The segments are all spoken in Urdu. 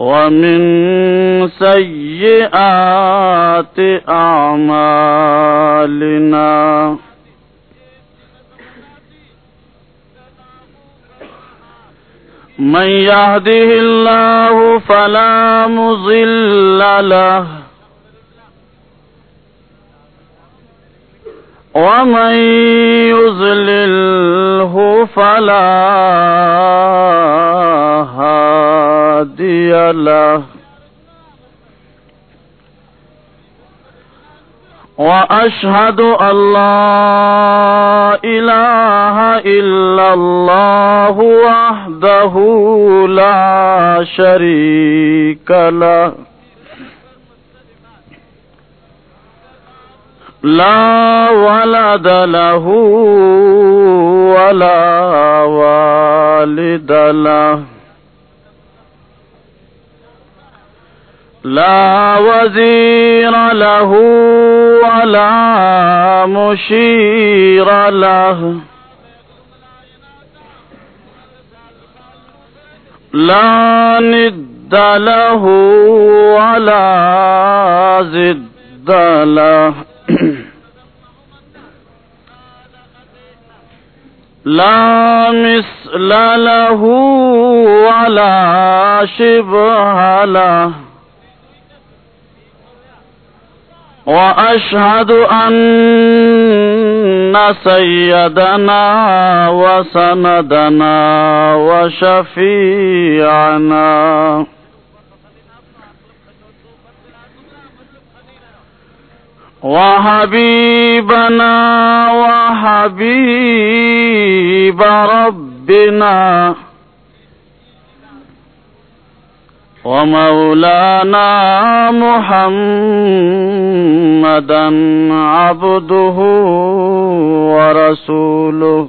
ومن سيئات أعمالنا. من يهده الله فلا مضل له. ومن يضلله فلا هادي له. وأشهد أن لا إله إلا الله وحده لا شريك له. لا ولد له ولا والد له. لا وزير له ولا مشير له. لا ند له ولا زد له. لا مثل له ولا شبه له. وأشهد أن سيدنا وسندنا وشفيعنا. وحبيبنا وحبيب ربنا ومولانا محمدا عبده ورسوله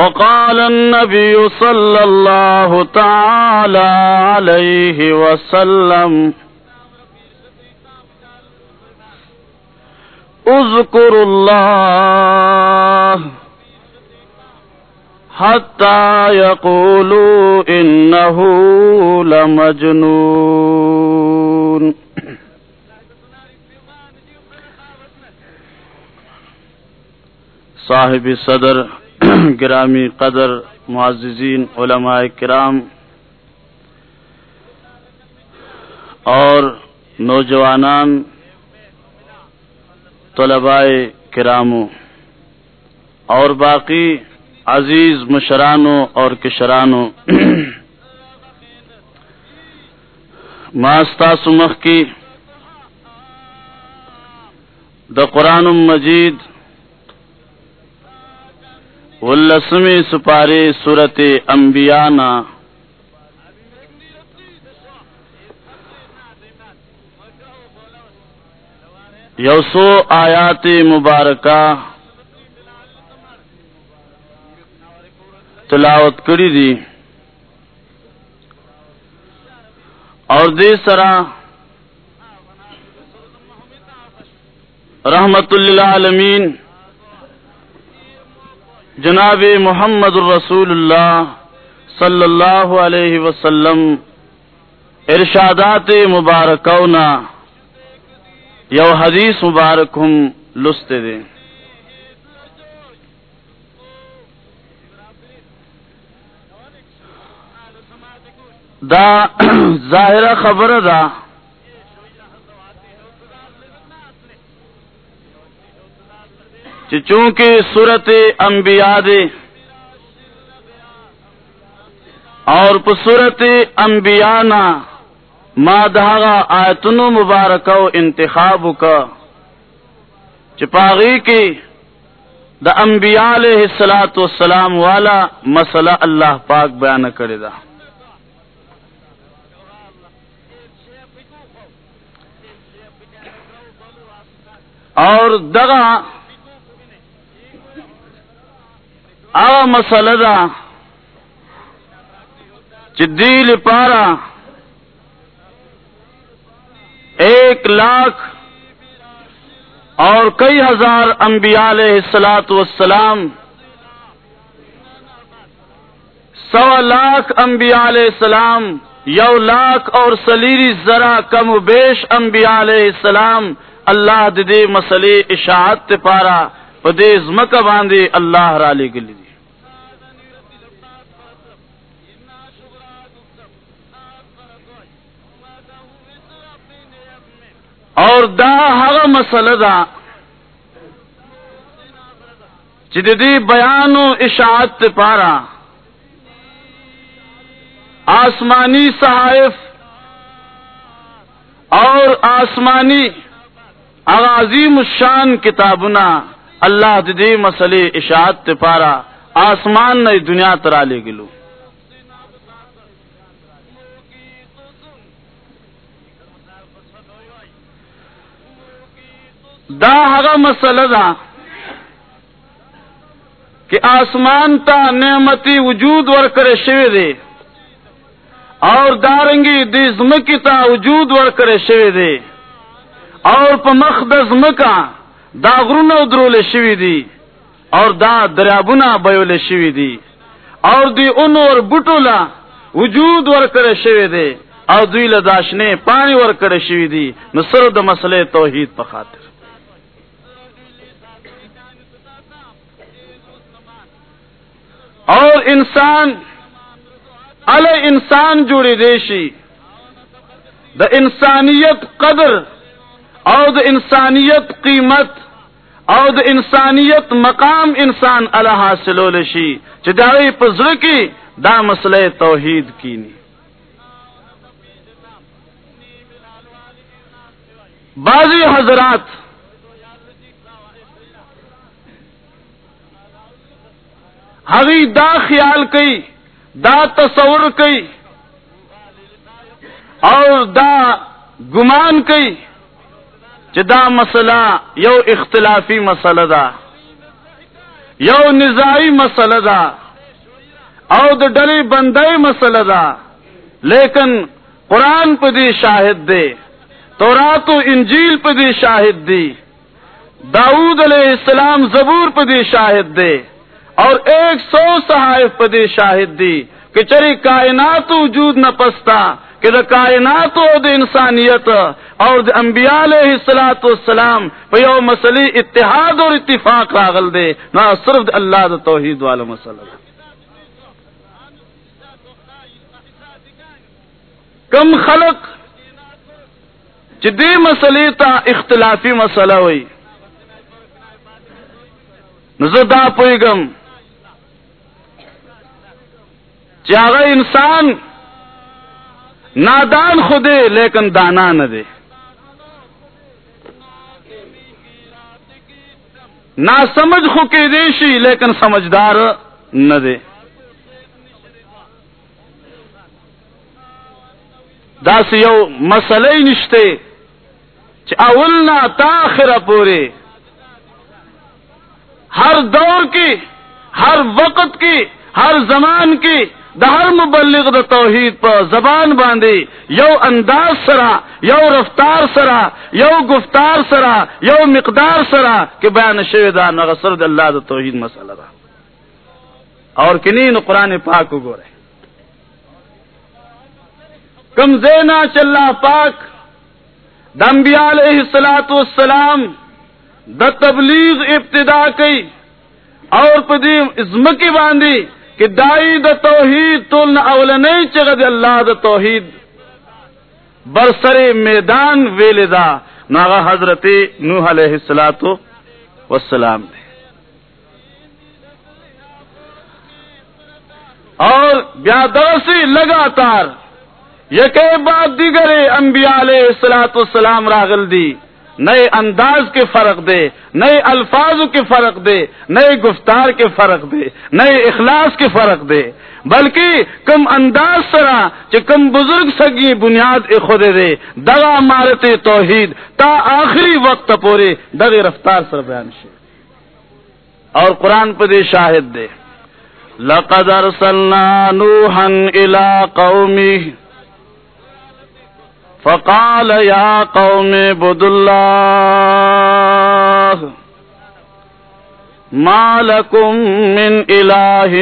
وقال النبي صلى الله تعالى عليه وسلم اذكر الله حتى يقولوا إنه لمجنون. صاحب صدر گرامی قدر معززین علماء کرام اور نوجوانان طلباء کراموں اور باقی عزیز مشرانوں اور کشرانوں ماستا سمخ کی دا قرآن مجید ولسمی سپارے صورت امبیانا یوسو آیات مبارکہ تلاوت کری دی اور دے سرا رحمت اللہ عالمین جناب محمد الرسول اللہ صلی اللہ علیہ وسلم، ارشادات مبارکونا یو حدیث مبارک ہم لستے دیں دا ظاہر خبر دا چونکہ صورت انبیاء دے اور صورت انبیاء نا ما دہاغا آیتن مبارک انتخاب کا چپاغی کی دا انبیاء علیہ السلاۃ والسلام والا مسئلہ اللہ پاک بیان کرے دا۔ اور دگا آ مسلدا چدیل پارا ایک لاکھ اور کئی ہزار انبیاء علیہ السلاط والسلام سوا لاکھ انبیاء علیہ السلام یو لاکھ اور سلیری ذرا کم و بیش انبیاء علیہ السلام اللہ دے مسئلے اشاعت پارا پدیز مکہ باندھے اللہ را لے گلی دی اور دا ہر مسئلہ دا جدی بیان و اشاعت پارا آسمانی صحائف اور آسمانی عظیم الشان کتابنا اللہ ددی مسئلے اشاعت پارا، آسمان نئی دنیا ترا لے گلو۔ دا ہگا مسئلہ دا کہ آسمان تا نعمتی وجود ور کرے شوی دے، اور دارنگی دیزمکی تا وجود ور کرے شوی دے، اور په مخ دا غرونه درول شوی دی اور دا دریابونه بیول شوی دی اور دی اونور بوټولا وجود ور کړی شوی دی او دوی له داشنه پانی ور کړی شوی دی نو سره د مسلې توحید په خاطر. اور انسان ال انسان جوړی دیشی د انسانیت قدر او د انسانیت قیمت او د انسانیت مقام انسان اللہ حاصل شی چدائی پزر کی دا مسئلہ توحید کینی بعضی حضرات ہوی دا خیال کئی، دا تصور کئی، اور دا گمان کئی دا مسئلہ یو اختلافی مسئلہ دا، یو نظائی مسئلہ دا، او د ڈلی بندئی مسئلہ دا۔ لیکن قرآن پہ دی شاہد دے، تورات و انجیل پہ دی شاہد دی داود علیہ السلام زبور پہ دی شاہد دے، اور ایک سو صحائف پہ دی شاہد دی، کہ چری کائنات وجود نہ پستا۔ کہ دا کائنات و دا انسانیت اور دا انبیاء علیہ الصلات والسلام پہ یو مسئلے اتحاد اور اتفاق راغل دے، نہ صرف دا اللہ دا توحید والا مسئلہ۔ کم خلق جدی مسئلے تا اختلافی مسئلہ ہوئی۔ نزدا پوئی گم چاغ انسان نادان خودے لیکن دانا نہ دے نہ سمجھ خو کے دیشی لیکن سمجھدار نہ دے داس یو مسئلہ نشتے اولنا تاخر پورے ہر دور کی، ہر وقت کی، ہر زمان کی دہر مبلغ د توحید پر زبان باندھی یو انداز سرا یو رفتار سرا یو گفتار سرا یو مقدار سرا کہ بیان شیدا نغسر د اللہ د توحید مسئلہ دا اور کنین قرآن پاک گو رہے کم زینا چلا پاک دمبیا علیہ السلاط والسلام د تبلیغ ابتدا کی اور پدیم ازمکی باندھی کہ دائی دا توحید تول نہ اول نہیں چگد اللہ دا توحید. برسر میدان ویلدا ناغا حضرت نوح علیہ السلاۃ وسلام دے. اور بیادرسی لگاتار یہ کہ بات دیگر انبیاء علیہ السلاۃ والسلام راغل دی. نئے انداز کے فرق دے، نئے الفاظ کے فرق دے، نئے گفتار کے فرق دے، نئے اخلاص کے فرق دے۔ بلکہ کم انداز سرا کہ کم بزرگ سگی بنیاد خود دے۔ دگا مارتے توحید تا آخری وقت پورے دگ رفتار سر بیان شے۔ اور قرآن پہ دے شاہد دے۔ لقد ارسلنا نوحا الى قومه فقال يا قوم عبد الله ما لكم من إله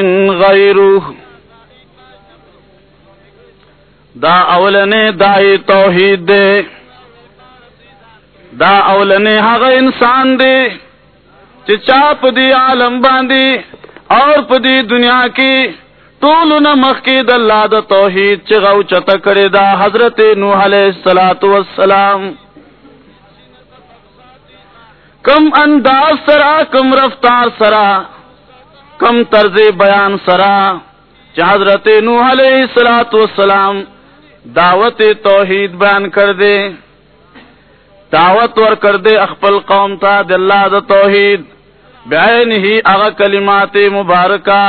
غيره. دا اولنے دائی توحید دے. دا اولنے حق انسان دے. چاپ دی عالم باندی اور پدی دنیا کی طول نمخ کی دا اللہ دا توحید چغو چتا کرے دا حضرت نوح علیہ السلام کم انداز سرا، کم رفتار سرا، کم طرز بیان سرا چا حضرت نوح علیہ السلام دعوت توحید بیان کر دے دعوت ور کر دے اخپل قوم تا دلہ دا توحید. بعین ہی اغا کلمات مبارکہ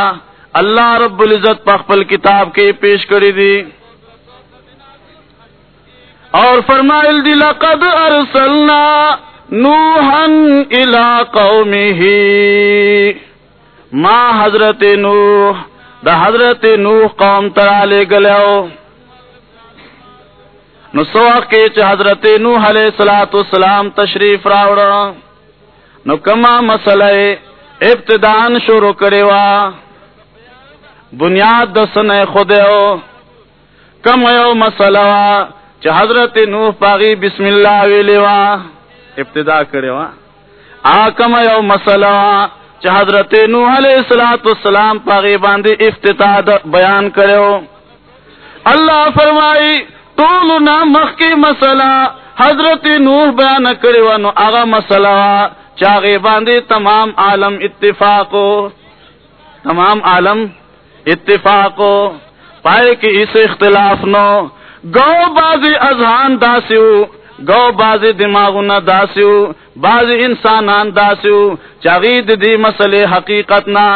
اللہ رب العزت پخپل کتاب کے پیش کری دی اور فرمائل دی، لقد ارسلنا نوحا الى قومه. ما حضرت نوح، دا حضرت نوح قوم ترا لے گلو نو سوخ کے چ حضرت نوح علیہ الصلوۃ والسلام تشریف راوڑا نو کما مسئلہ ابتدان شروع کرے وا. بنیاد دسن خود کم یو مسئلہ چ حضرت نوح پاغي بسم الله ویلیوا ابتدا کرے وا۔ آ، کم یو مسئلہ چ حضرت نوح علیہ الصلات والسلام پاغي باندې افتتاح بیان کرو اللہ فرمائی طول مخ کی مسئلہ، حضرت نوح بیان کرے وا نو آغا مسئلہ چاغے باندې تمام عالم اتفاق تمام عالم اتفاق پائے کہ اس اختلاف نو گو بازی اذہان داسیو گو بازی دماغ نہ داسیو، بازی انسانان داسیو چاغید دی مسئلے حقیقت نہ،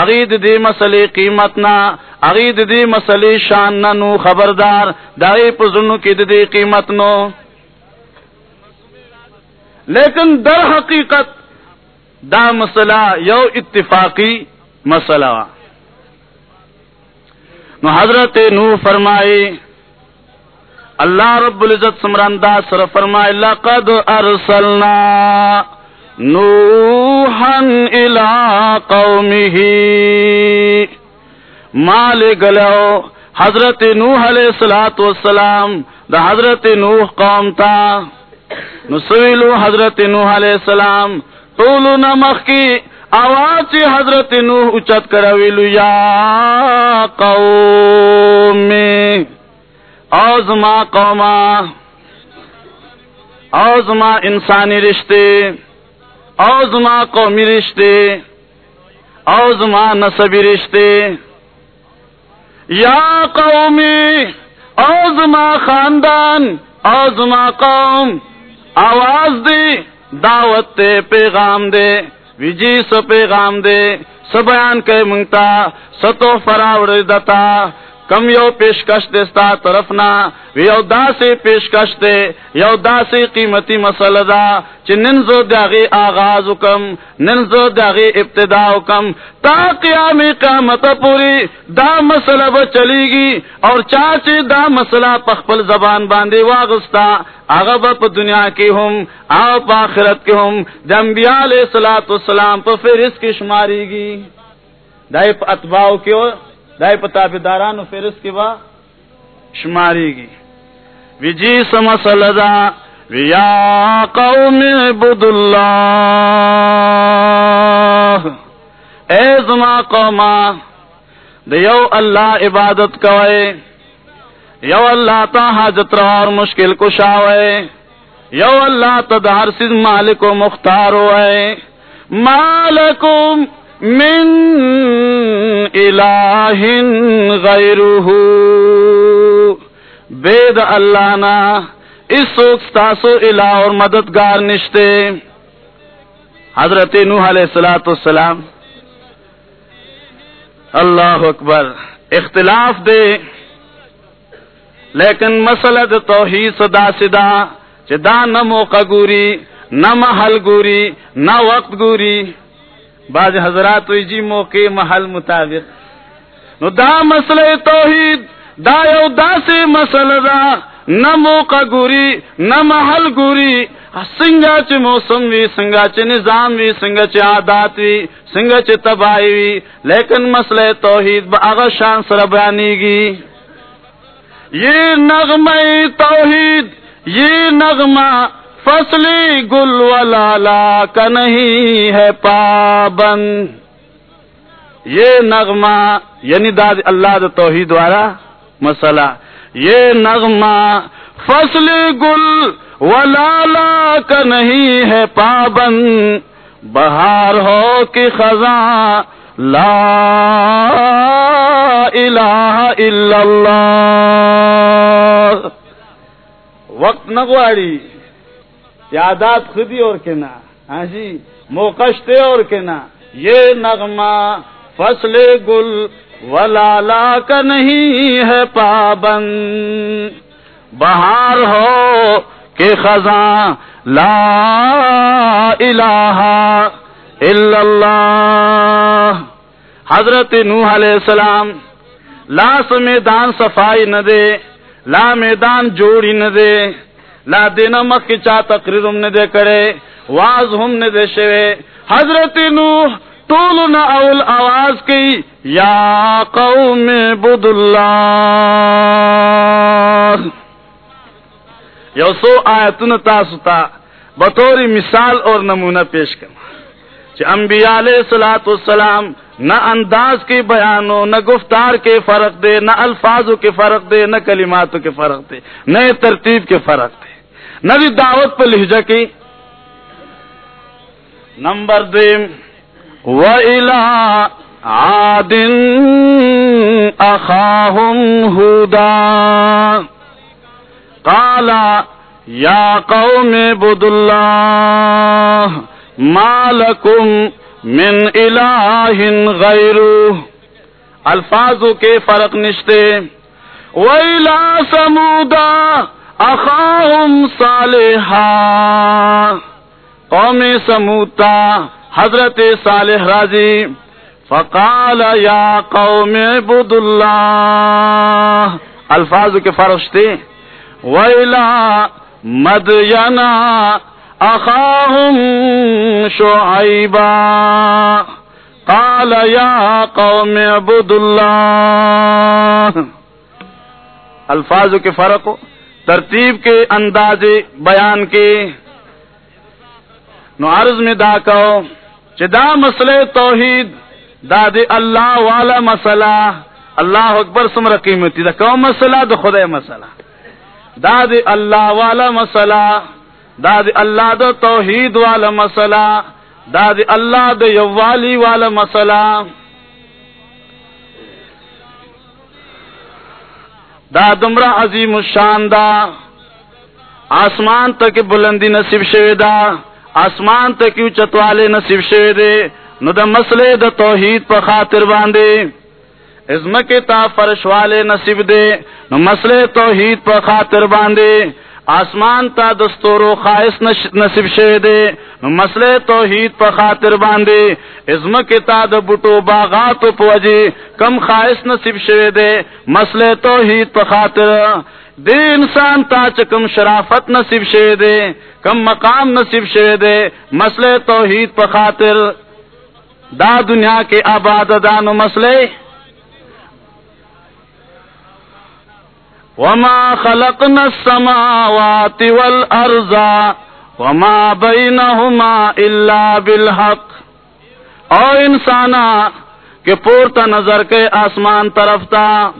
عقید دی مسئلے قیمت نہ، عقید دی مسئلے شان نہ نو خبردار، دائی پزنو کی دی قیمت نو۔ لیکن در حقیقت دا مسئلہ یو اتفاقی مسئلہ۔ نو حضرت نو فرمائی اللہ رب العزت سمران دا سر فرمائے، لقد ارسلنا نوحا الى قومه مال گلو، حضرت نوح علیہ السلاۃ والسلام، دا حضرت نوح قوم تا۔ نسویلو حضرت نوح علیہ السلام، طولو نمخ کی آواز چی حضرت نوح اچت کرویلو یا قومی اوزما قوما اوزما انسانی رشتے اوزما قومی رشتے اوزما نصبی رشتے۔ یا قومی اوزما خاندان اوزما قوم، آواز دی، دعوت دے پیغام دے۔ وجی سو پیغام دے سو بیان کے منگتا ستو فراور دتا کم یو پیشکش دستا طرف نا یو دا سے پیشکش دے، یو دا سے قیمتی مسئلہ دا، چی ننزو داغی آغاز کم ننزو داغی ابتدا کم۔ تا قیام قیامت پوری دا مسئلہ با چلی گی اور چاچی دا مسئلہ پخپل زبان باندے واغستا۔ آغا با پا دنیا کی ہم، آغا پا آخرت کی ہم۔ دا انبیاء علیہ السلام پا فیرس کی شماری گی دائی پا اتباؤ کیوں دائ پتا داران فیرس کی با شماری گی وجی سمسل دا ویا قوم بد اللہ اے زما قوما دیو اللہ عبادت کوئے، یو اللہ تا حاجت اور مشکل کشاوے یو اللہ تا دار سز مالک و مختار ہوئے، مالکم من الہ غیرہ بید اللہ نا، اس سوک ستاسو الہ اور مددگار نشتے۔ حضرت نوح علیہ السلام والسلام، اللہ اکبر، اختلاف دے۔ لیکن مسئلہ دے توحید صدا صدا، چہ دا نہ موقع گوری، نہ محل گوری، نہ وقت گوری۔ بعض حضرات وی جی موقع محل مطابق. نو دا مسئلہ توحید، دا یو دا سے مسئلہ دا، نہ موقع گوری، نہ محل گوری. سنگا چ موسم وی، سنگا چ نظام وی، سنگا چ عادات وی، سنگا چ تباہی وی. لیکن مسئلہ توحید با اغا شان سر بیانی گی. یہ نغمہ توحید، یہ نغمہ فصلی گل والا کا نہیں ہے پابند۔ یہ نغمہ یعنی داد اللہ دا توحید والا مسئلہ۔ یہ نغمہ فصلی گل ولالا کا نہیں ہے پابند۔ بہار ہو کہ خزاں، لا الہ الا اللہ۔ وقت نگواڑی یادات خودی اور کے نا ہاں جی؟ موقشتے اور کے نا یہ نغمہ فصل گل ولالا کا نہیں ہے پابند۔ بہار ہو کہ خزاں، لا الہ الا اللہ۔ حضرت نوح علیہ السلام لاس میدان صفائی نہ دے، لا میدان جوڑی نہ دے۔ لا دینا مخ کی چا تقریر ہم نے دے کرے، واز ہم نے دے شوے۔ حضرت نوح طول نہ اول آواز کی، یا قوم بد اللہ یو سو آیتن تاستا بطوری مثال اور نمونہ پیش کرنا کہ انبیاء علیہ السلام والسلام نہ انداز کے بیانوں نہ گفتار کے فرق دے، نہ الفاظوں کے فرق دے، نہ کلماتوں کے فرق دے، نہ ترتیب کے فرق دے۔ نہ بھی دعوت پہ لہجہ کی۔ نمبر دیم و الا عادن اخاہم ہدا کالا یا قوم بد اللہ مالکم من الہ غیر الفاظوں کے فرق نشتے۔ ویلا سمودا اخاہم صالحا۔ قوم سموتا، حضرت صالح راضی۔ فقال یا قوم عبد اللہ۔ الفاظ کے فرشتے ویلا مدینا اخاہم شعیبا۔ قال یا قوم عبد اللہ۔ الفاظ کے فرق ہو۔ ترتیب کے انداز بیان کے۔ نو عرض میں دا کہو چدا مسئلے توحید، دا دے اللہ والا مسئلہ، اللہ اکبر سمر قیمتی، دا کو مسئلہ دا خدا مسئلہ۔ دا دے اللہ والا مسئلہ، دا دے اللہ دا توحید والا مسئلہ، دا دے اللہ دا یوالی والا مسئلہ۔ دا دمرا عظیم الشان دا. آسمان تک بلندی نصیب شوی دا. آسمان تک چتوالے نصیب شوی دے. نو دا مسئلے دا توحید پا خاطر باندے. ازم تا فرش والے نصیب دے. نو مسئلے توحید پا خاطر باندے. آسمان تا دستور خواہش نصیب شوی دے مسئلے توحید پا خاطر باندے ازم کے تا دا بٹو باغات پا وجی کم خواہش نصیب شوی دے مسئلے توحید پا خاطر. دے انسان تا چکم شرافت نصیب شوی دے کم مقام نصیب شوی دے مسئلے توحید پا خاطر. دا دنیا کے آباد مسئلے وما خلقنا السماوات والارض وما بينهما الا بالحق۔ او انسانا کہ پورتا نظر کے آسمان طرف تا،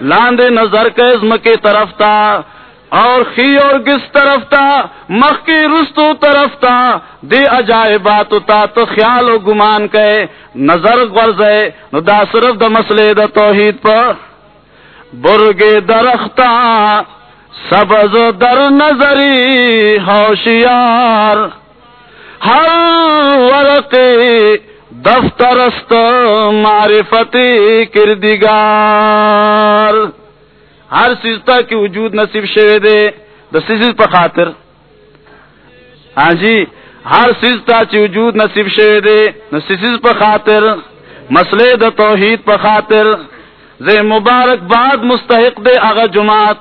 لاندے نظر کے عزم کی طرف تا، اور خی اور کس طرف تا، مخ کی رستو طرف تا دے عجائبات تا تو خیال و گمان کے نظر غرض ہے، نو دا صرف دا مسئلے دا توحید پر۔ برگ درختہ، سبز در نظری ہوشیار۔ ہر ورق دفترست معرفتی کردگار۔ ہر سیزتا کی وجود نصیب شوے دے، دا پا خاطر۔ ہاں جی ہر سیزتا چی وجود نصیب شوے دے دا پا خاطر۔ مسئلے دا توحید پا خاطر۔ زے مبارک باد مستحق دے آغا جماعت.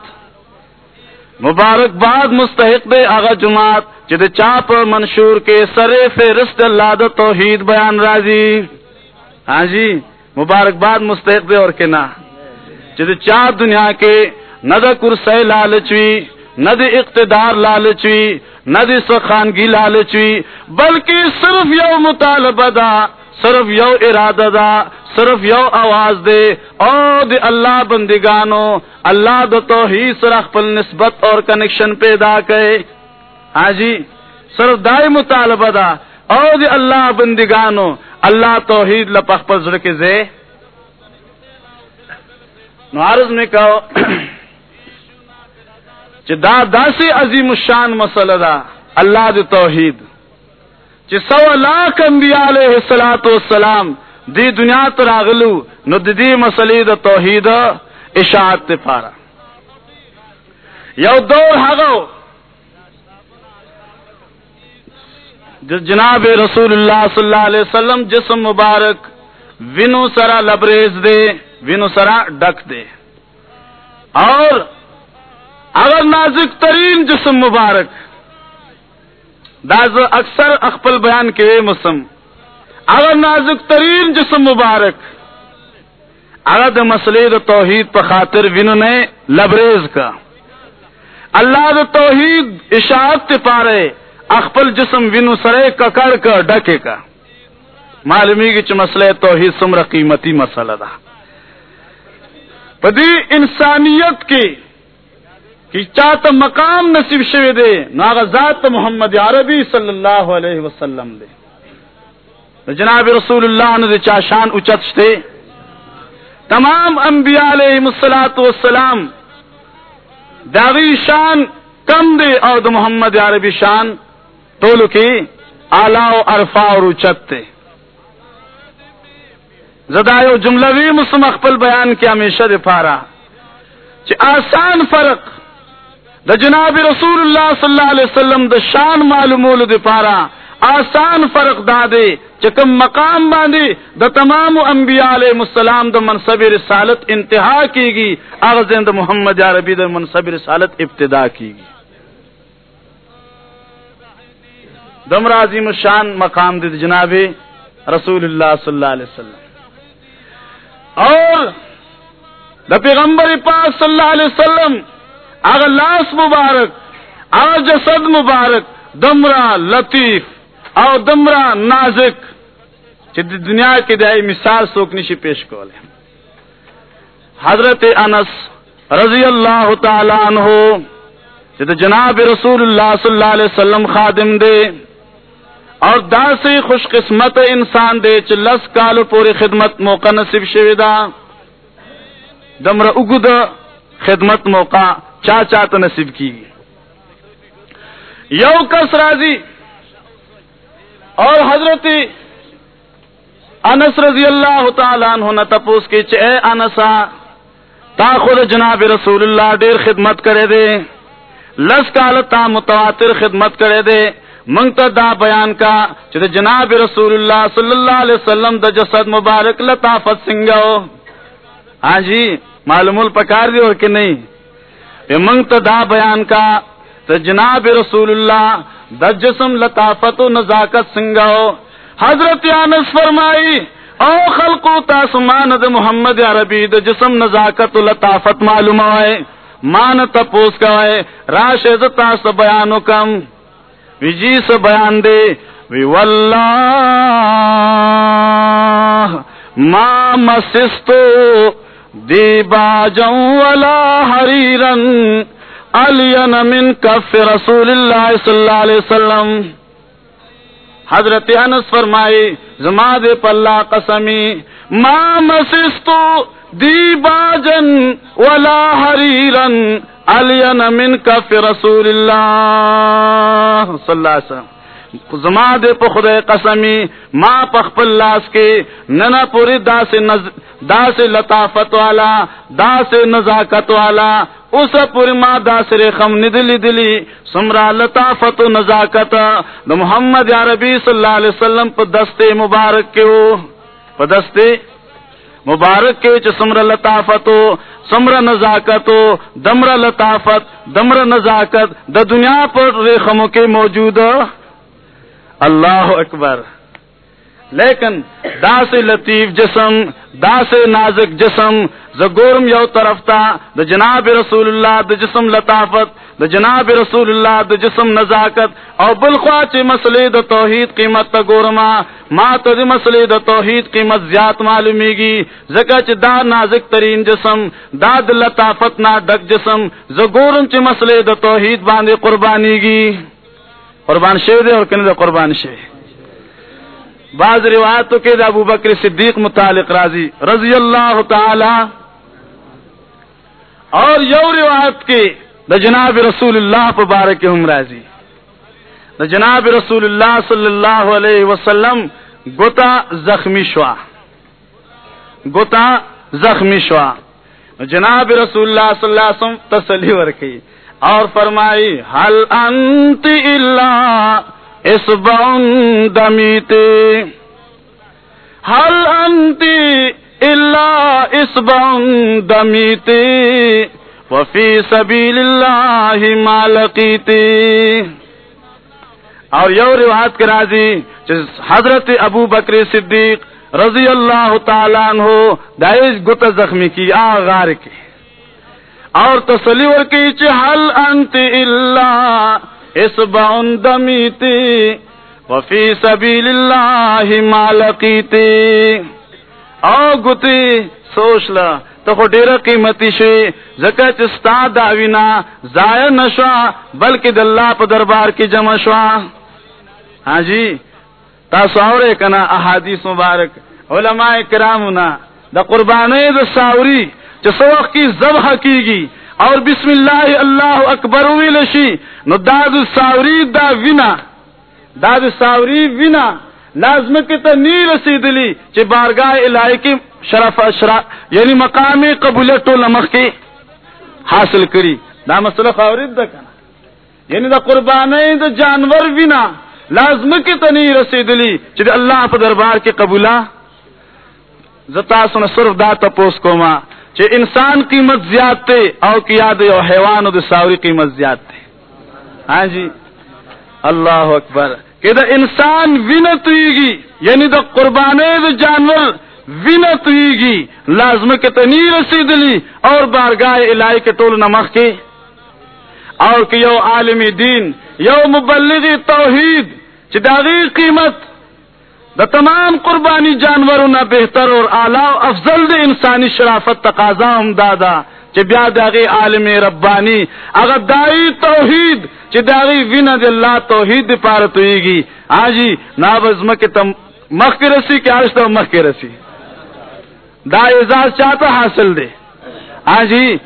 مبارک باد مستحق دے آغا جماعت جد چاپ منشور کے سرے فہرست اللہ دا توحید بیان راضی. ہاں جی مبارک باد مستحق دے اور کے جد چاپ دنیا کے نہ دا کرسے لالچوی نہ دے اقتدار لالچوی نہ دے سخانگی لالچوی بلکہ صرف یو مطالبہ دا صرف یو ارادہ دا، صرف یو آواز دے۔ او دے اللہ بندگانو، اللہ دو توحید سرخ پل نسبت اور کنیکشن پیدا کرے۔ ہاں جی صرف دائی مطالبہ دا۔ او دے اللہ بندگانو، اللہ توحید لپخ پر زرک زے۔ نو عرض میں کہو، چی دا دا سی عظیم الشان مسئلہ دا، اللہ دے توحید۔ چی سو لاکھ انبیاء علیہ السلام دی دنیا تراغلو نو دی مسئلے دا توحید اشاعت تے پارا۔ یو دور حقو۔ جناب رسول اللہ صلی اللہ علیہ وسلم جسم مبارک وینو سرا لبریز دے وینو سرا ڈک دے۔ اور اگر نازک ترین جسم مبارک داز اکثر اخپل بیان کے مسم اگر نازک ترین جسم مبارک. اگر دا مسئلے دا توحید پا خاطر ونو نے لبریز کا اللہ دا توحید اشاعت پارے اخپل جسم ونو سرے ککڑ کا ڈکے کا معلومی کی چ مسئلہ توحید سمر قیمتی مسئلہ دا پدی انسانیت کی کہ چاہتا مقام نصیب شوی دے ناغ ذات محمد عربی صلی اللہ علیہ وسلم دے۔ جناب رسول اللہ نے چا شان اچت شتے۔ تمام انبیاء علیہ مسلاط والسلام داغی شان کم دے اور دا محمد عربی شان تولو کی آلہ و عرفا اور اچت تے۔ زدائیو جملوی مسلم اخپل بیان کیا ہمیشہ دے پارا۔ چی آسان فرق دا جناب رسول اللہ صلی اللہ علیہ وسلم دا شان معلومول دے پارا، آسان فرق دا دے چکم مقام باندے دا تمام انبیاء علیہ السلام دا منصب رسالت انتہا کی گی اغزین دا محمد عربی دا منصب رسالت ابتدا کی گی دم رازیم شان مقام دے جناب رسول اللہ صلی اللہ علیہ وسلم۔ اور دا پیغمبر پاک صلی اللہ علیہ وسلم اگر لاس مبارک اور جسد مبارک، دمرا لطیف او دمرا نازک، چی دنیا کی دائی مثال سوکنی پیش کولے۔ حضرت انس رضی اللہ تعالی عنہ، چی جناب رسول اللہ صلی اللہ علیہ وسلم خادم دے۔ اور دا سے خوش قسمت انسان دے چ لس کال پوری خدمت موقع نصیب شویدا دمر اگد خدمت موقع چا چاہتا نصیب کی یو کس راضی اور حضرت انس رضی اللہ تعالیٰ عنہ تپوس کی چ اے انسا تا خود جناب رسول اللہ دیر خدمت کرے دے، لس کال تا متواتر خدمت کرے دے منگتا دا بیان کا چھ جناب رسول اللہ صلی اللہ علیہ وسلم دا جسد مبارک لطافت سنگو ہاں جی معلوم الپکار دی اور کہ نہیں؟ منگتا دا بیان کا تو جناب رسول اللہ دا جسم لطافت و نزاکت سنگو حضرت انس فرمائی، او خلقو تاسمان دا محمد عربی دا جسم نزاکت و لطافت معلوم ہوئے مان تپوس کا ہے راش عزت بیانو کم۔ وی جی سے بیان دے، وی واللہ، ما مسستو۔ دی باجوں ولا حریرن علین من کف رسول اللہ صلی اللہ علیہ وسلم۔ حضرت انس فرمائی، زما دے پلا قسمی۔ ما مسستو دی باجن ولا حریرن علین من کف رسول اللہ صلی اللہ علیہ وسلم۔ زما دے پا خدا قسمی ما پخپل لاس کے ننا پوری دا سے, نز... دا سے لطافت والا دا سے نزاکت والا اس پوری ما دا سے رخم ندلی دلی سمرا لطافت و نزاکت. دا محمد عربی صلی اللہ علیہ وسلم پا دستے مبارک کے ہو پا دستے مبارک کے چ سمر لطافت سمر نزاکت دمر لطافت دمر نزاکت. دا دنیا پر ریخموں کے موجود. اللہ اکبر۔ لیکن دا سے لطیف جسم دا سے نازک جسم زگورم یو طرف تا دا جناب رسول اللہ دا جسم لطافت دا جناب رسول اللہ دا جسم نزاکت، او بلخوا چی مسئلے دا توحید قیمت تا گورما، ما تا دی مسئلے دا توحید قیمت زیاد معلومی گی زکا چی دا نازک ترین جسم، دا دا لطافت نا ڈک جسم زگورم چی مسئلے دا توحید باندے قربانی گی قربان شے دے اور کنے دا قربان شے بعض روایتوں کے ابو بکر صدیق متعلق راضی، رضی اللہ تعالی. اور یو روایت کے دا جناب رسول اللہ پبارک ہم راضی. دا جناب رسول اللہ صلی اللہ علیہ وسلم گتا زخمی شوا. گتا زخمی شوا. جناب رسول اللہ صلی اللہ علیہ وسلم تسلی ورکی. اور فرمائی حل انت اللہ اس دمیتے حل انتی اللہ اس دمیتے وفی سبیل اللہ مالکیتے اور یو روایت کے راضی حضرت ابو بکر صدیق رضی اللہ تعالیٰ عنہ دائش گت زخمی کی آغار کی۔ اور تسلی تسلیور کی چہل انت اللہ اس باؤن دمیتی وفی سبیل اللہ مالکیتی او گتی سوچ لا تو خو ډیره قیمتي شي زکه چې ستا داوینا ضایع نشوا بلکې د الله په دربار کې جمع شوا۔ ہاں جی تاسو اورې کنا احادیث مبارک، علماء کرامنا د قربانې د ساوري چې څو وخت کې ذبح کیږي اور بسم اللہ اللہ اکبر ویلشی. نو داد ساوری دا وینا. داد ساوری وینا. لازم کی تا نی رسیدلی. چی بارگاہ الہی کی شرف اشرا. یعنی مقام قبولیت تو لمخ کی حاصل کری. دا مسئلہ خاورید دا کنا. یعنی دا قربانی دا جانور وینا. لازم کی تا نی رسیدلی. چی دا اللہ پا دربار کی قبولا زتا سن صرف دا تپوس کو ما کہ انسان قیمت زیاد تے او کی یاد او حیوان او ساوری قیمت زیاد تے۔ ہاں جی؟ اللہ اکبر۔ کہ دا انسان وینتویگی یعنی دا قربانے دا جانور وینا تویگی لازم کے تنی رسیدلی اور بارگاہ الہی کے ٹول نمخ کی۔ اور کہ یو عالمی دین، یو مبلغی توحید چداغی قیمت دا تمام قربانی جانوروں نہ بہتر اور اعلی افضل دے انسانی شرافت تقاضا ہم دادا چ بیا داغی عالم ربانی اگر دائی توحید چ داغی وینا دے اللہ توحید دی پارت ہوئی گی ہاں جی نابزم کے تم مخ کے رسی کیا رشتہ مخ کے رسی۔ دا اعزاز چاہتا حاصل دے۔ ہاں جی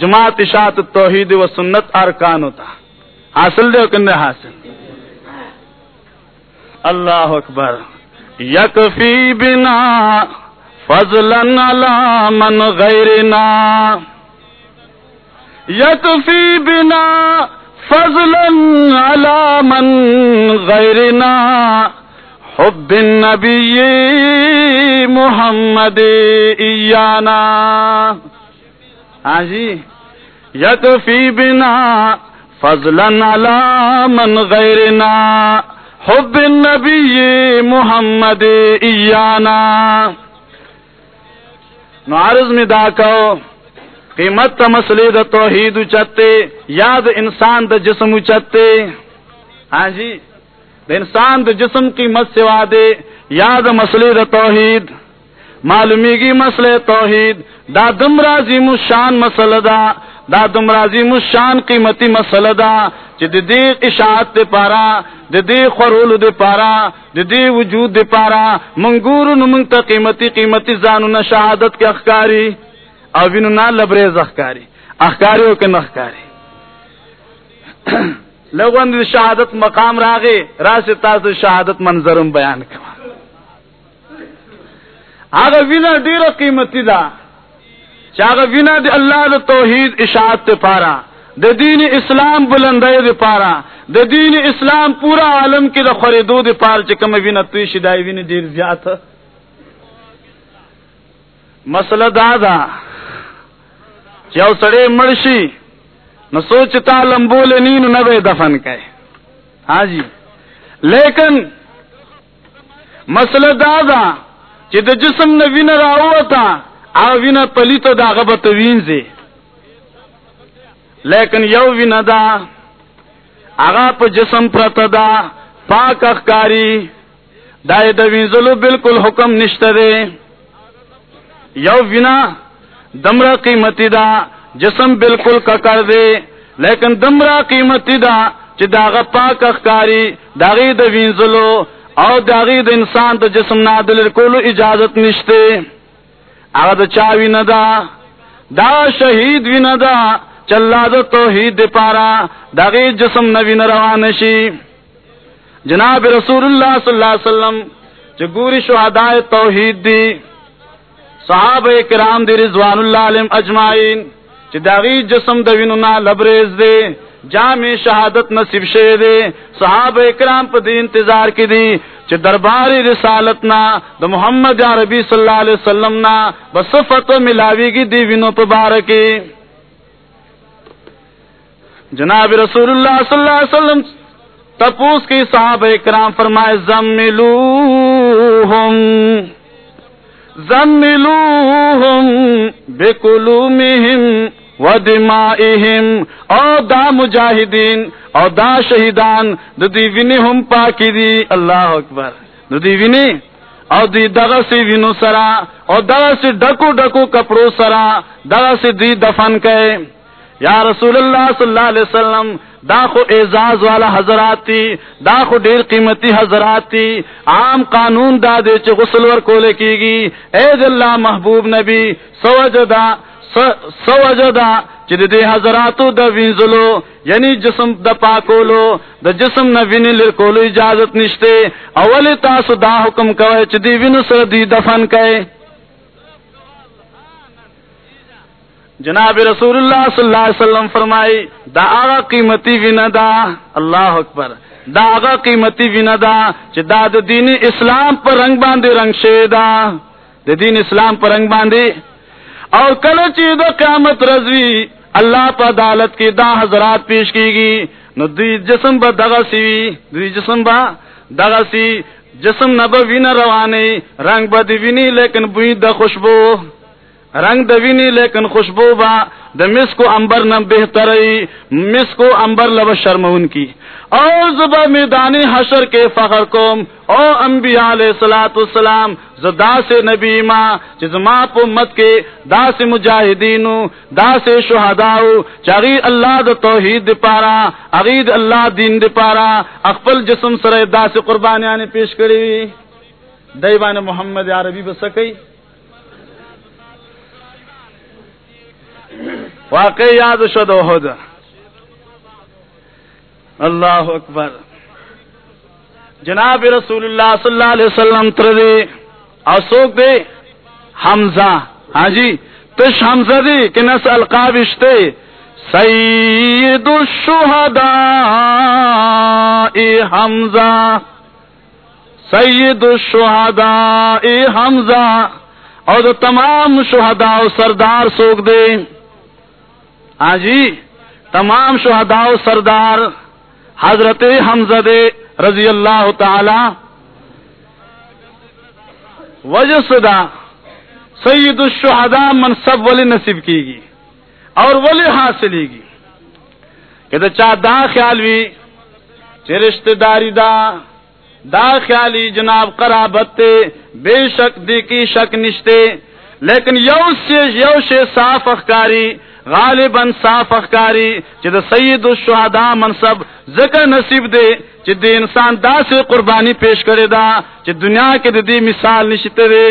جماعت اشاعت توحید و سنت ارکان ہوتا۔ حاصل دے کن حاصل۔ اللہ اکبر یکفی بنا فضلا على من غیرنا یکفی بنا فضلا على من غیرنا حب النبی محمد ایانا ہاں جی یکفی بنا فضلا على من غیرنا حب النبی محمد ایانا۔ نو عرض میں دا قیمت تا مسئلے دا توحید اچتے، یاد انسان دا جسم اچتے۔ ہاں جی دا انسان دا جسم قیمت سوا دے، یاد مسئلے دا توحید۔ معلومی کی مسئلے توحید، دا دمرازی مشان مسئلہ دا۔ دا دمرازی مشان قیمتی مسئلہ دا، چی دی دی اشاعت دے پارا، دی دی خورول دے پارا، دی دی وجود دے پارا، منگورو نمنگ تا قیمتی قیمتی زانو نا شہادت کے اخکاری، او بینو نا لبریز اخکاری اخکاری ہو کے نخکاری لوگوں دی شہادت مقام راگے راس تاز شہادت منظرم بیان کما آگا وینا دیر قیمتی دا چاگا وینا دی اللہ دا توحید اشاعت تے پارا د دین اسلام بلندای دی پارا د دین اسلام پورا عالم کې د خریدو دی پار چې کوم وینه توی شدای وینه ډیر زیات مسله دا دا چې او سړی مرشي نو لمبول نینو نه به دفن کړي ہاں جی۔ لیکن مسله دا دا چې د جسم نه وینه او وینه پلیته دا غبط وینځي لیکن یو وی ندا آغا پا جسم پرتا دا پاک اخکاری دای دا وینزلو بالکل حکم نشتا دے یو وینا دمرا قیمتی دا جسم بالکل ککر دے لیکن دمرا قیمتی دا چی داغا پاک اخکاری داغی دا وینزلو او داغی دا انسان دا جسم نادل کولو اجازت نشتے آغا دا چاوی ندا؟ دا شہید وی ندا؟ چلا دو توحید دی پارا، دا داغی جسم نبی نروانشی جناب رسول اللہ صلی اللہ علیہ وسلم جو گوری شہداء توحید دی۔ صحابہ کرام دی رضوان اللہ علم اجمعین چی داغی جسم دوینونا لبریز دے۔ جامع شہادت نصیب شے دے۔ صحابہ کرام پا دی انتظار کی دی۔ چی درباری رسالتنا دا محمد عربی صلی اللہ علیہ وسلم نا بصفت ملاوی کی دی وینو پبارکی. جناب رسول اللہ صلی اللہ علیہ وسلم تپوس کی صحابہ اکرام فرمائے زملوہم زملوہم بکلومہم ودمائہم او دا مجاہدین، او دا شہیدان، دو دی وینی ہم پاکی دی. اللہ اکبر. دو دی وینی، او دی دغا سی وینو سرا، او دغا سی ڈکو ڈکو کپڑو سرا، دغا سی دی دفن کئے. یا رسول اللہ صلی اللہ علیہ وسلم داخو اعزاز والا حضرات تھی داخو ڈیر قیمتی حضرات تھی عام قانون دا دے چ غسل ور کولے کی گی اے اللہ محبوب نبی، سوجدہ سوجدا سوجدا چ دے حضراتو د وینزلو یعنی جسم د پاکولو د جسم نہ وین لر کولو اجازت نشتے اول تاسو دا حکم کوي چ دی وین سر دی دفن کئ جناب رسول اللہ صلی اللہ علیہ وسلم فرمائی، دا آغا قیمتی وینا دا، اللہ اکبر، دا آغا قیمتی وینا دا، چی دا دا دین اسلام پر رنگ باندے رنگ شیدا دا دین اسلام پر رنگ باندے اور کل چیز دا قیامت رضوی اللہ پا عدالت کی دا حضرات پیش کی گی۔ نو جسم با دغا سی جسم با دغا سی۔ جسم نب وین روانی، رنگ بد وینی لیکن بوئی د خوشبو۔ رنگ د وینی، لیکن خوشبو با د مس کو امبر نہ بہتر مس کو امبر لب شرمون کی او زبا میدانی حشر کے فخر کوم. او انبیاء علیہ الصلات والسلام زدا سے نبی ما جزما پو مت کے دا سے مجاہدین دا سے شہداء چاری اللہ د توحید دی پارا عقید اللہ دین دی پارا اخفل جسم سر دا سے قربانیاں پیش کری دیوان محمد عربی بسکی واقع یاد شد احد. اللہ اکبر. جناب رسول اللہ صلی اللہ علیہ وسلم تردے اسوک دے حمزہ. ہاں جی. تش حمزہ دی کہ نس القاب اشتے سید الشہداء حمزہ. سید الشہداء حمزہ. اور تمام شہداء سردار سوک دے ہاں جی تمام شہداء سردار حضرت حمزد رضی اللہ تعالی وجہ سدا سید الشہداء منصب ولی نصیب کی گی اور ولی حاصل کی کہ دا چاہ دا خیال بھی چی رشتہ داری دا دا خیالی جناب قرابت بے شک دی کی شک نشتے، لیکن یو سے یو سے صاف اخکاری غالباً صاف اخکاری چد سید الشہداء منصب ذکر نصیب دے چد انسان دا سے قربانی پیش کرے دا چ دنیا کے دی مثال نشتے دے۔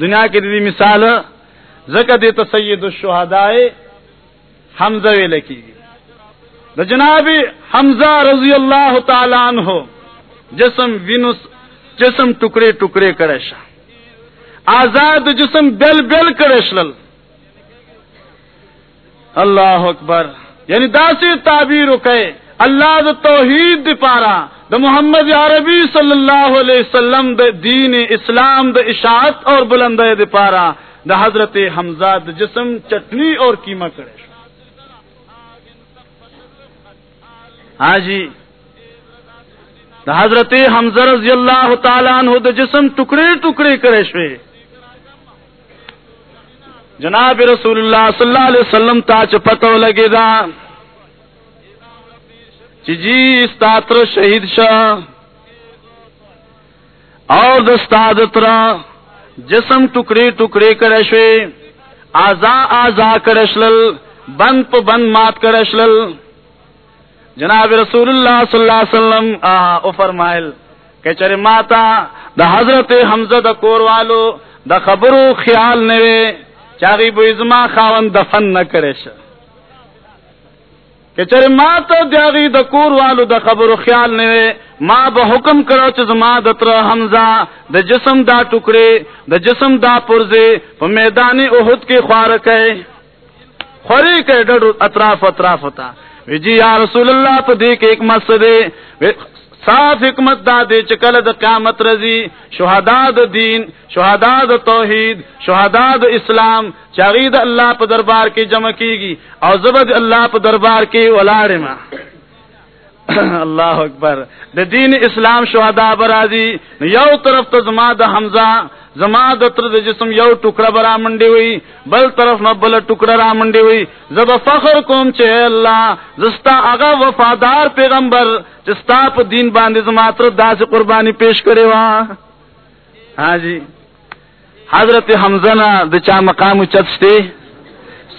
دنیا کے دی مثال ذکر دے تو سید الشہداء حمزہ وی لکی دا جناب حمزہ رضی اللہ تعالیٰ عنہ جسم وینس جسم ٹکڑے ٹکڑے کرش آزاد جسم بل بل کرش اللہ اکبر یعنی داسی تعبیر کہ اللہ دا توحید دی پارا، دا محمد عربی صلی اللہ علیہ وسلم دا دین اسلام دا اشاعت اور بلند دی پارا، دا حضرت حمزہ دا جسم چٹنی اور کیما کرے۔ ہاں جی دا حضرت حمزہ رضی اللہ تعالیٰ عنہ دا جسم ٹکڑے ٹکڑے کرے شوے جناب رسول اللہ صلی اللہ علیہ وسلم تا چ پتو لگے دا چی جی استاتر شہید شاہ اور دستاد ترا جسم ٹکڑے ٹکڑے کرشوے آزا آزا کرشلل بند پہ بند مات کرشلل جناب رسول اللہ صلی اللہ علیہ وسلم او فرمائل کہ چرے ماتا، دا حضرت حمزہ دا کور والو، دا خبرو خیال نوے۔ چاگی بو ازما خاون دفن نہ کرے شا. کہ چر چرے ماتا دیاغی دا کور والو دا خبرو خیال نوے، ما با حکم کرو چھ زما دتر حمزہ، دا جسم دا ٹکڑے، دا جسم دا پرزے، پا میدان احد کی خوارک ہے خوری کے ڈر اطراف اطراف ہوتا. جی یا رسول اللہ تو دیکھ ایک مسجد صاف حکمت دا دے چکل دا قیامت رضی. شہداد دین شہداد توحید شہداد اسلام چاغید اللہ پہ دربار کی جمع کی گی اور زبد اللہ پہ دربار کی ولاڑ اللہ اکبر. دا دین اسلام شہدا برازی یو طرف تو زما دا حمزہ، زما دتر د جسم یو ٹکڑا برا منڈی ہوئی. بل طرف نہ بل ٹکڑا را منڈی ہوئی. زب فخر کوم چے اللہ، زستا اگا وفادار پیغمبر جستا پ دین باندې زما تر داس قربانی پیش کرے وا؟ ہاں جی. حضرت حمزہ نا د چا مقام چتشتے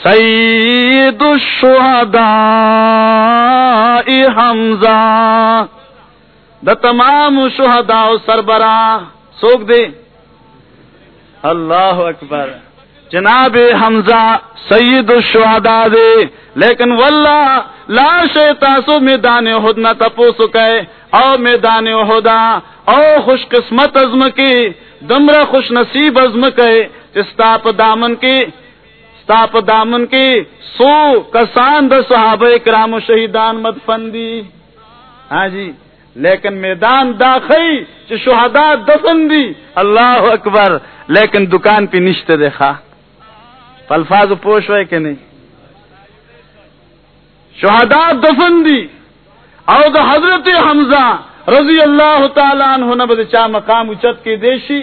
سید الشہداء حمزہ. د تمام شہداء سربراہ. سوک دے. اللہ اکبر. جناب حمزہ سید الشہداء دے۔ لیکن واللہ، لا شیطاسو میدان احد نہ تپو سکے۔ او میدان احدا او خوش قسمت ازم کی دمرا خوش نصیب ازم کے استاپ دامن کی استاپ دامن کی سو کسان د صحابہ کرام و شہیدان مدفن دی ہاں جی لیکن میدان داخی چ دفن دی اللہ اکبر، لیکن دکان پہ نشتے دیکھا۔ الفاظ پوش ہوئے کہ نہیں شہدا دفن دی او دا حضرت حمزہ رضی اللہ تعالیٰ عنہ نبد چا مقام اچت کی دیشی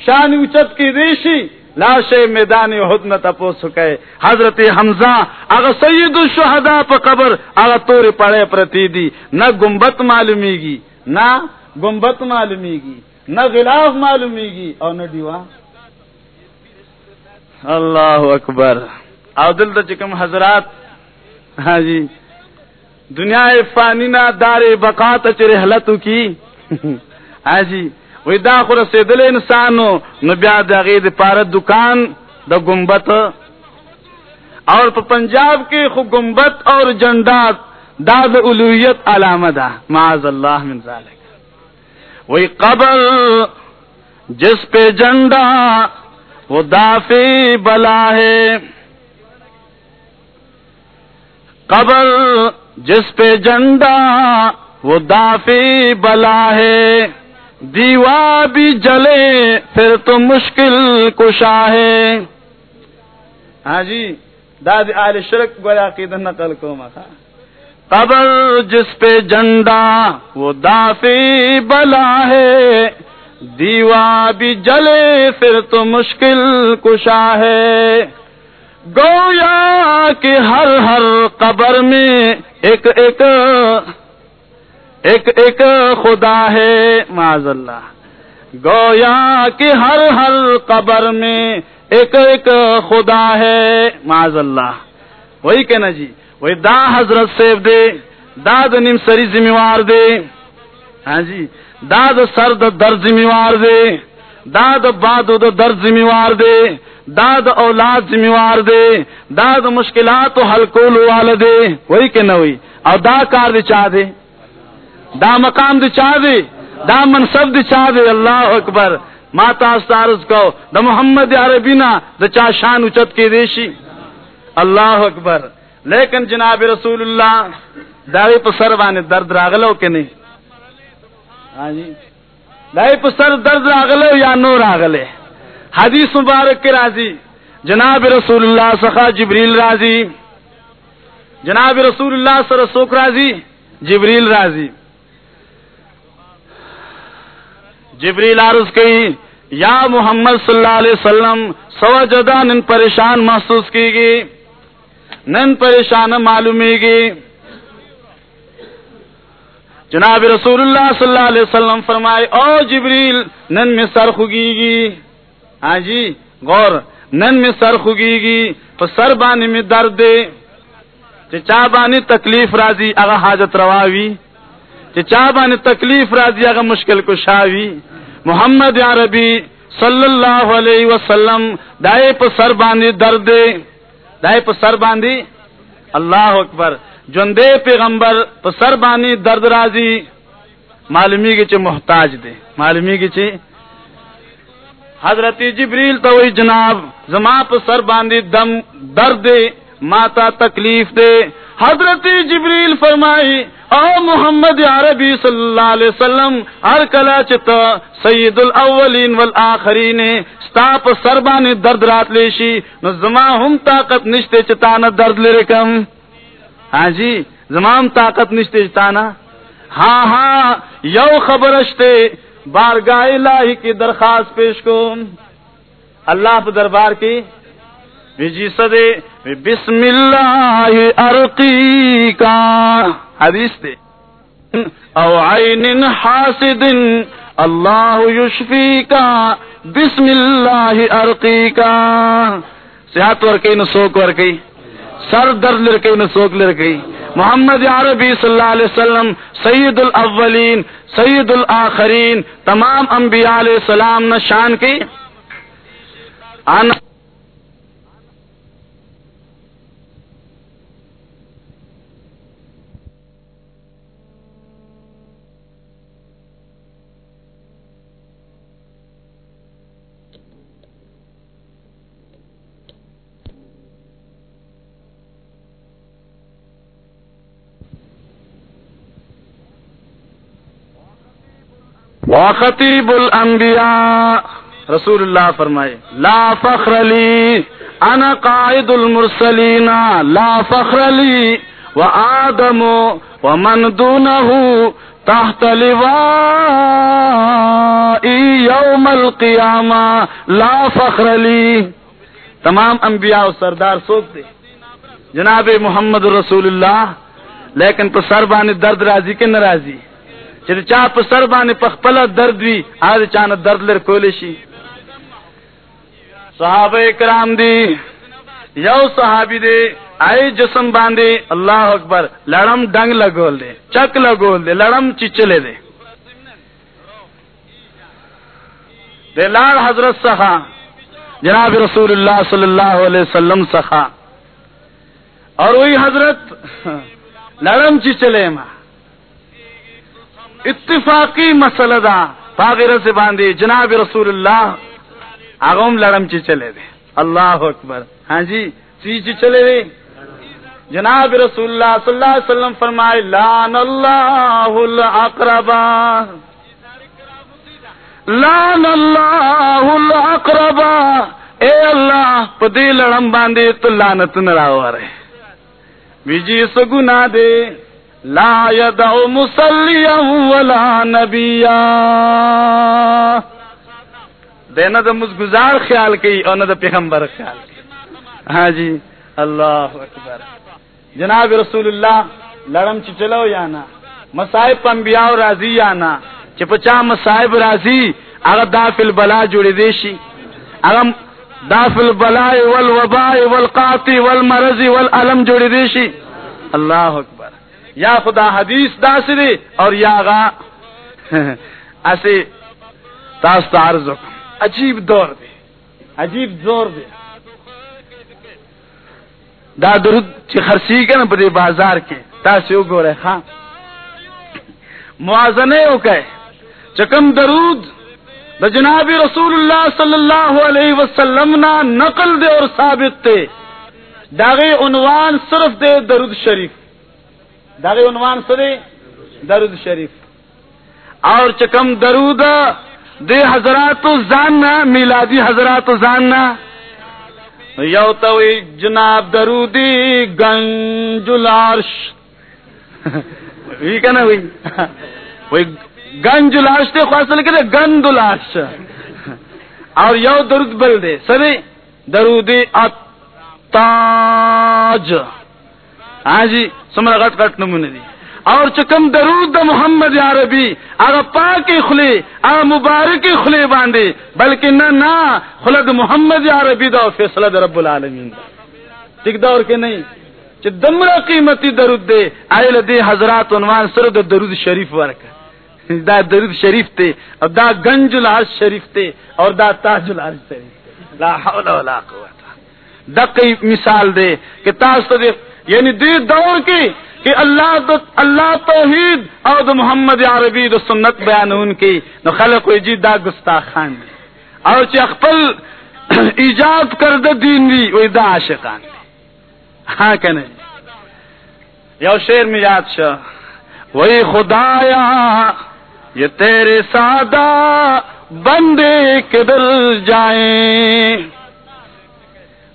شان اچت کی دیشی لاش میدان احد نہ تپو سکے حضرت حمزہ اگر سید الشہداء پا قبر اگر تور پڑے پرتی دی نہ گنبت معلومی گی نہ گنبت معلومی گی نہ غلاف معلومی گی اور نہ دیوا اللہ اکبر۔ او دل تو چکم حضرات ہاں جی دنیا فانی نہ دار بقا بقات چرحلت کی ہاں جی وی دا خور سے دل انسانو، نو بیا دا غید پار دکان دا گنبت اور پا پنجاب کی خو گنبت اور جنڈات دا دا علویت علامہ دا معاذ اللہ من ذالک وہی قبر، جس پہ جنڈا وہ دافی بلا ہے۔ قبر جس پہ جنڈا وہ دافی بلا ہے۔ دیوا بھی جلے، پھر تو مشکل کشا ہے۔ ہاں جی داد آل شرک گویا کی نقل کو مکھا قبر جس پہ جنڈا وہ دافی بلا ہے۔ دیوا بھی جلے، پھر تو مشکل کشا ہے۔ گویا کہ ہر ہر قبر میں ایک ایک ایک ایک خدا ہے معذ اللہ گویا کہ ہر ہر قبر میں ایک ایک خدا ہے معذ اللہ وہی کہنا جی وہی دا حضرت سیب دے داد نیم سری ذمہ دے۔ ہاں جی داد سر در ذمہ دے، داد باد در ذمہ دے، داد اولاد ذمہ دے، داد مشکلات و حل کول وال دے۔ وہی کہ نہ ہوئی اور دا کار دے چاہ دے۔ دا مقام دے چاہ دے۔ دا منصب دے چاہ دے۔ اللہ اکبر۔ ماتا استارز کو۔ دا محمد عربینا دا چاہ شان اچت کی دیشی۔ اللہ اکبر۔ لیکن جناب رسول اللہ، داوی پسر بانے درد راغلو کہ نہیں؟ ہاں جی۔ پسر درد راغلو یا نور راغلے؟ حدیث مبارک کے راضی۔ جناب رسول اللہ سخا جبریل راضی۔ جناب رسول اللہ سر سوک راضی۔ جبریل راضی۔ جبریل عرض کی، یا محمد صلی اللہ علیہ وسلم سو جدا نن پریشان محسوس کی گی نن پریشان معلومی گی جناب رسول اللہ صلی اللہ علیہ وسلم فرمائے، او جبریل، نن میں سر خگی گی ہاں جی غور، نن میں سر خگی گی تو سر بانی میں درد دے۔ چا بانی تکلیف راضی اگر حاجت رواوی۔ چا بانی تکلیف راضی اگر مشکل کشاوی۔ محمد عربی صلی اللہ علیہ وسلم، دائے پہ سر باندھی درد دے۔ دائے پہ سر باندھی اللہ اکبر۔ جندے پیغمبر پہ سر باندھی درد راضی معلومی کی چ محتاج دے، معلومی کی چ حضرت جبریل تو وہی جناب، زما پہ سر باندھی دم درد دے ماتا تکلیف دے۔ حضرت جبریل فرمائی او محمد عربی صلی اللہ علیہ وسلم، ہر کلا چتا سید الاولین والآخرین ستاپ سربان درد رات لیشی، نو زما ہم طاقت نشتے چتانا درد لرکم۔ ہاں جی زما ہم طاقت نشتے چتانا ہاں ہاں یو خبرشتے بارگاہ الہی کی درخواست پیش کو اللہ پہ دربار کی۔ جی سدے بسم اللہ ارقی کا۔ حدیث دے۔ او عین حاسد، اللہ یشفی کا۔ بسم اللہ ارقی کا۔ صحت ورکی نو سوک ورکی۔ سر درد لڑکئی نہ سوک لڑکئی محمد عربی صلی اللہ علیہ وسلم، سید الاولین، سید الاخرین، تمام انبیاء علیہ السلام نے شان کی۔ وخطیب الانبیاء رسول اللہ فرمائے لا فخر لی انا قائد المرسلین لا فخر لی و آدم و من دونه تحت لوائی یوم القیامہ لا فخر لی تمام انبیاء و سردار سوک دے جناب محمد رسول اللہ لیکن پہ سر بانی درد راضی کے ناراضی؟ چر چا پہ سر بانی پخپل درد وی، آج چانا درد لر کولشی صحابہ کرام دی، یو صحابی دے، آئی جسم باندے، اللہ اکبر، لڑم ڈنگ لگول دے، چک لگول دے، لڑم چچلے دے۔ دے لاڑ حضرت سخا، جناب رسول اللہ صلی اللہ علیہ وسلم سخا۔ اور وہی حضرت، لڑم چچلے ما۔ اتفاقی مسئلہ دا۔ پاغیر سے باندھے، جناب رسول اللہ آغم لڑم چچلے دے۔ اللہ اکبر۔ ہاں جی چی چلے دے؟ جناب رسول اللہ صلی اللہ علیہ وسلم فرمائے لان اللہ الاقربا۔ لان اللہ الاقربا۔ اے اللہ، پدی لڑم باندے تو لانت نراو رہے بیجی سگنا دے۔ لا یدعو مسلیا ولا نبیا دے نہ تو خیال کی اور نہ تو پیغمبر خیال کی ہاں جی اللہ اکبر. جناب رسول اللہ، لڑم چ چلو یا نا مسائب پمبیا راضی یا نا چپچا مسائب راضی اگر دافل بلا جڑی دیشی. اگر دافل بلا والوبا والقاطی والمرض والعلم جڑی دیشی. اللہ اکبر. یا خدا حدیث داسری اور یا غا ایسے تاست عرض عجیب دور دے عجیب دور دے دا درود چې خرسی کنه په دې بازار کې تاسو وګورئ ها موازنه وکړئ چې کوم درود د جناب رسول الله صلی الله علیه وسلم نا نقل دے اور ثابت تے۔ داغه عنوان صرف دے درود شریف۔ داغه عنوان سره درود شریف. اور چکم درود، دے حضرات زان میلادی حضرات زان یو توی جناب درودی گنج العرش. وی کنا وی؟ وی گنج العرش تے خاصل کرے گند العرش. اور یو درود بل دے سبھی درودی اتاج. ہاں جی سمرا غٹ غٹ نمونے دی۔ اور چکم درود دا محمد عربی اگر پاکی خلی اگر مبارکی خلی باندے بلکہ نہ نہ خلد محمد عربی دا فیصلہ دا رب العالمین دا۔ ٹک دور کے نہیں؟ چھ دمرا قیمتی درود دے آئیل دے حضرات عنوان سر دا درود شریف ورکا۔ دا درود شریف تے، اور دا گنج العرش شریف تے، اور دا تاج العرش شریف تے۔ لا حول ولا قوت۔ دقی مثال دے کہ تاستا دے یعنی دی دور کی کہ اللہ دو اللہ توحید اور دو محمد عربی دو سنت بیان ان کی۔ نو خلق و جی دا گستاخان۔ دی اور چی اخپل ایجاد کر دین دی، وی دا عاشقان۔ دی ہاں کنے یو شیر میں یاد شا وی خدایا، یہ تیرے سادہ بندے کدر جائیں۔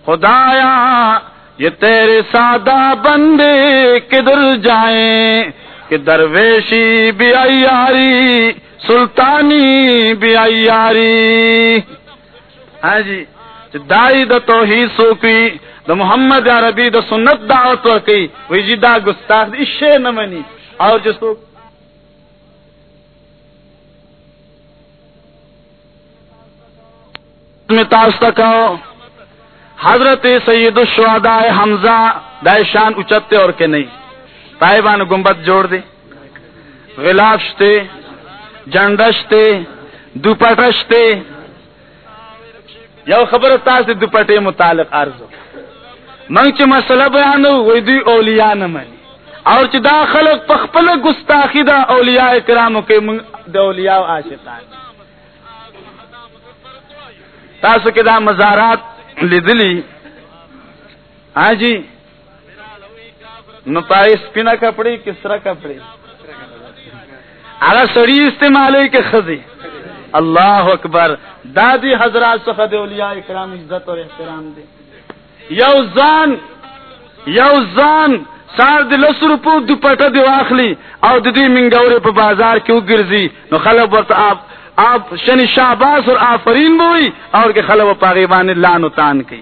خدایا یہ تیرے سادہ بندے کدھر جائیں؟ کہ درویشی بھی ایاری سلطانی بھی آئی ایاری ہاں جی،, جی دائی دا توحید سوکی دا محمد عربی دا سنت دعوت وکی وی جی دا گستاخ، دی شے نمانی اور جو سوک میں تاستا کہو۔ حضرت سید الشہداء حمزہ دائشان اچتے اور کے نہیں۔ تائبان گنبت جوڑ دے۔ غلاف تے جنڈش یو خبر تا سے دوپٹے متعلق عرض منگ چ مسئلہ بیانو، وی دی اولیاء نہ منی۔ اور چ دا خلق پخپل گستاخی دا اولیاء کرامو کے منگ دا اولیاء عاشقان۔ تاسو کے دا مزارات لیدلی. ہاں جی نو پائے سپینا کپڑی کس طرح کپڑی اگر سڑی استعمال کے خزی اللہ اکبر. دادی حضرات سخد اولیاء اکرام عزت اور احترام دے یو زان یو زان سار د لس روپو دوپټه دی واخلی او د دې منګورې په بازار کې وګرځي. نو خلک ورته آپ آپ شنی شاباس اور آفرین بوئی اور کہ خلق و پاغی بانے لانو تان کی۔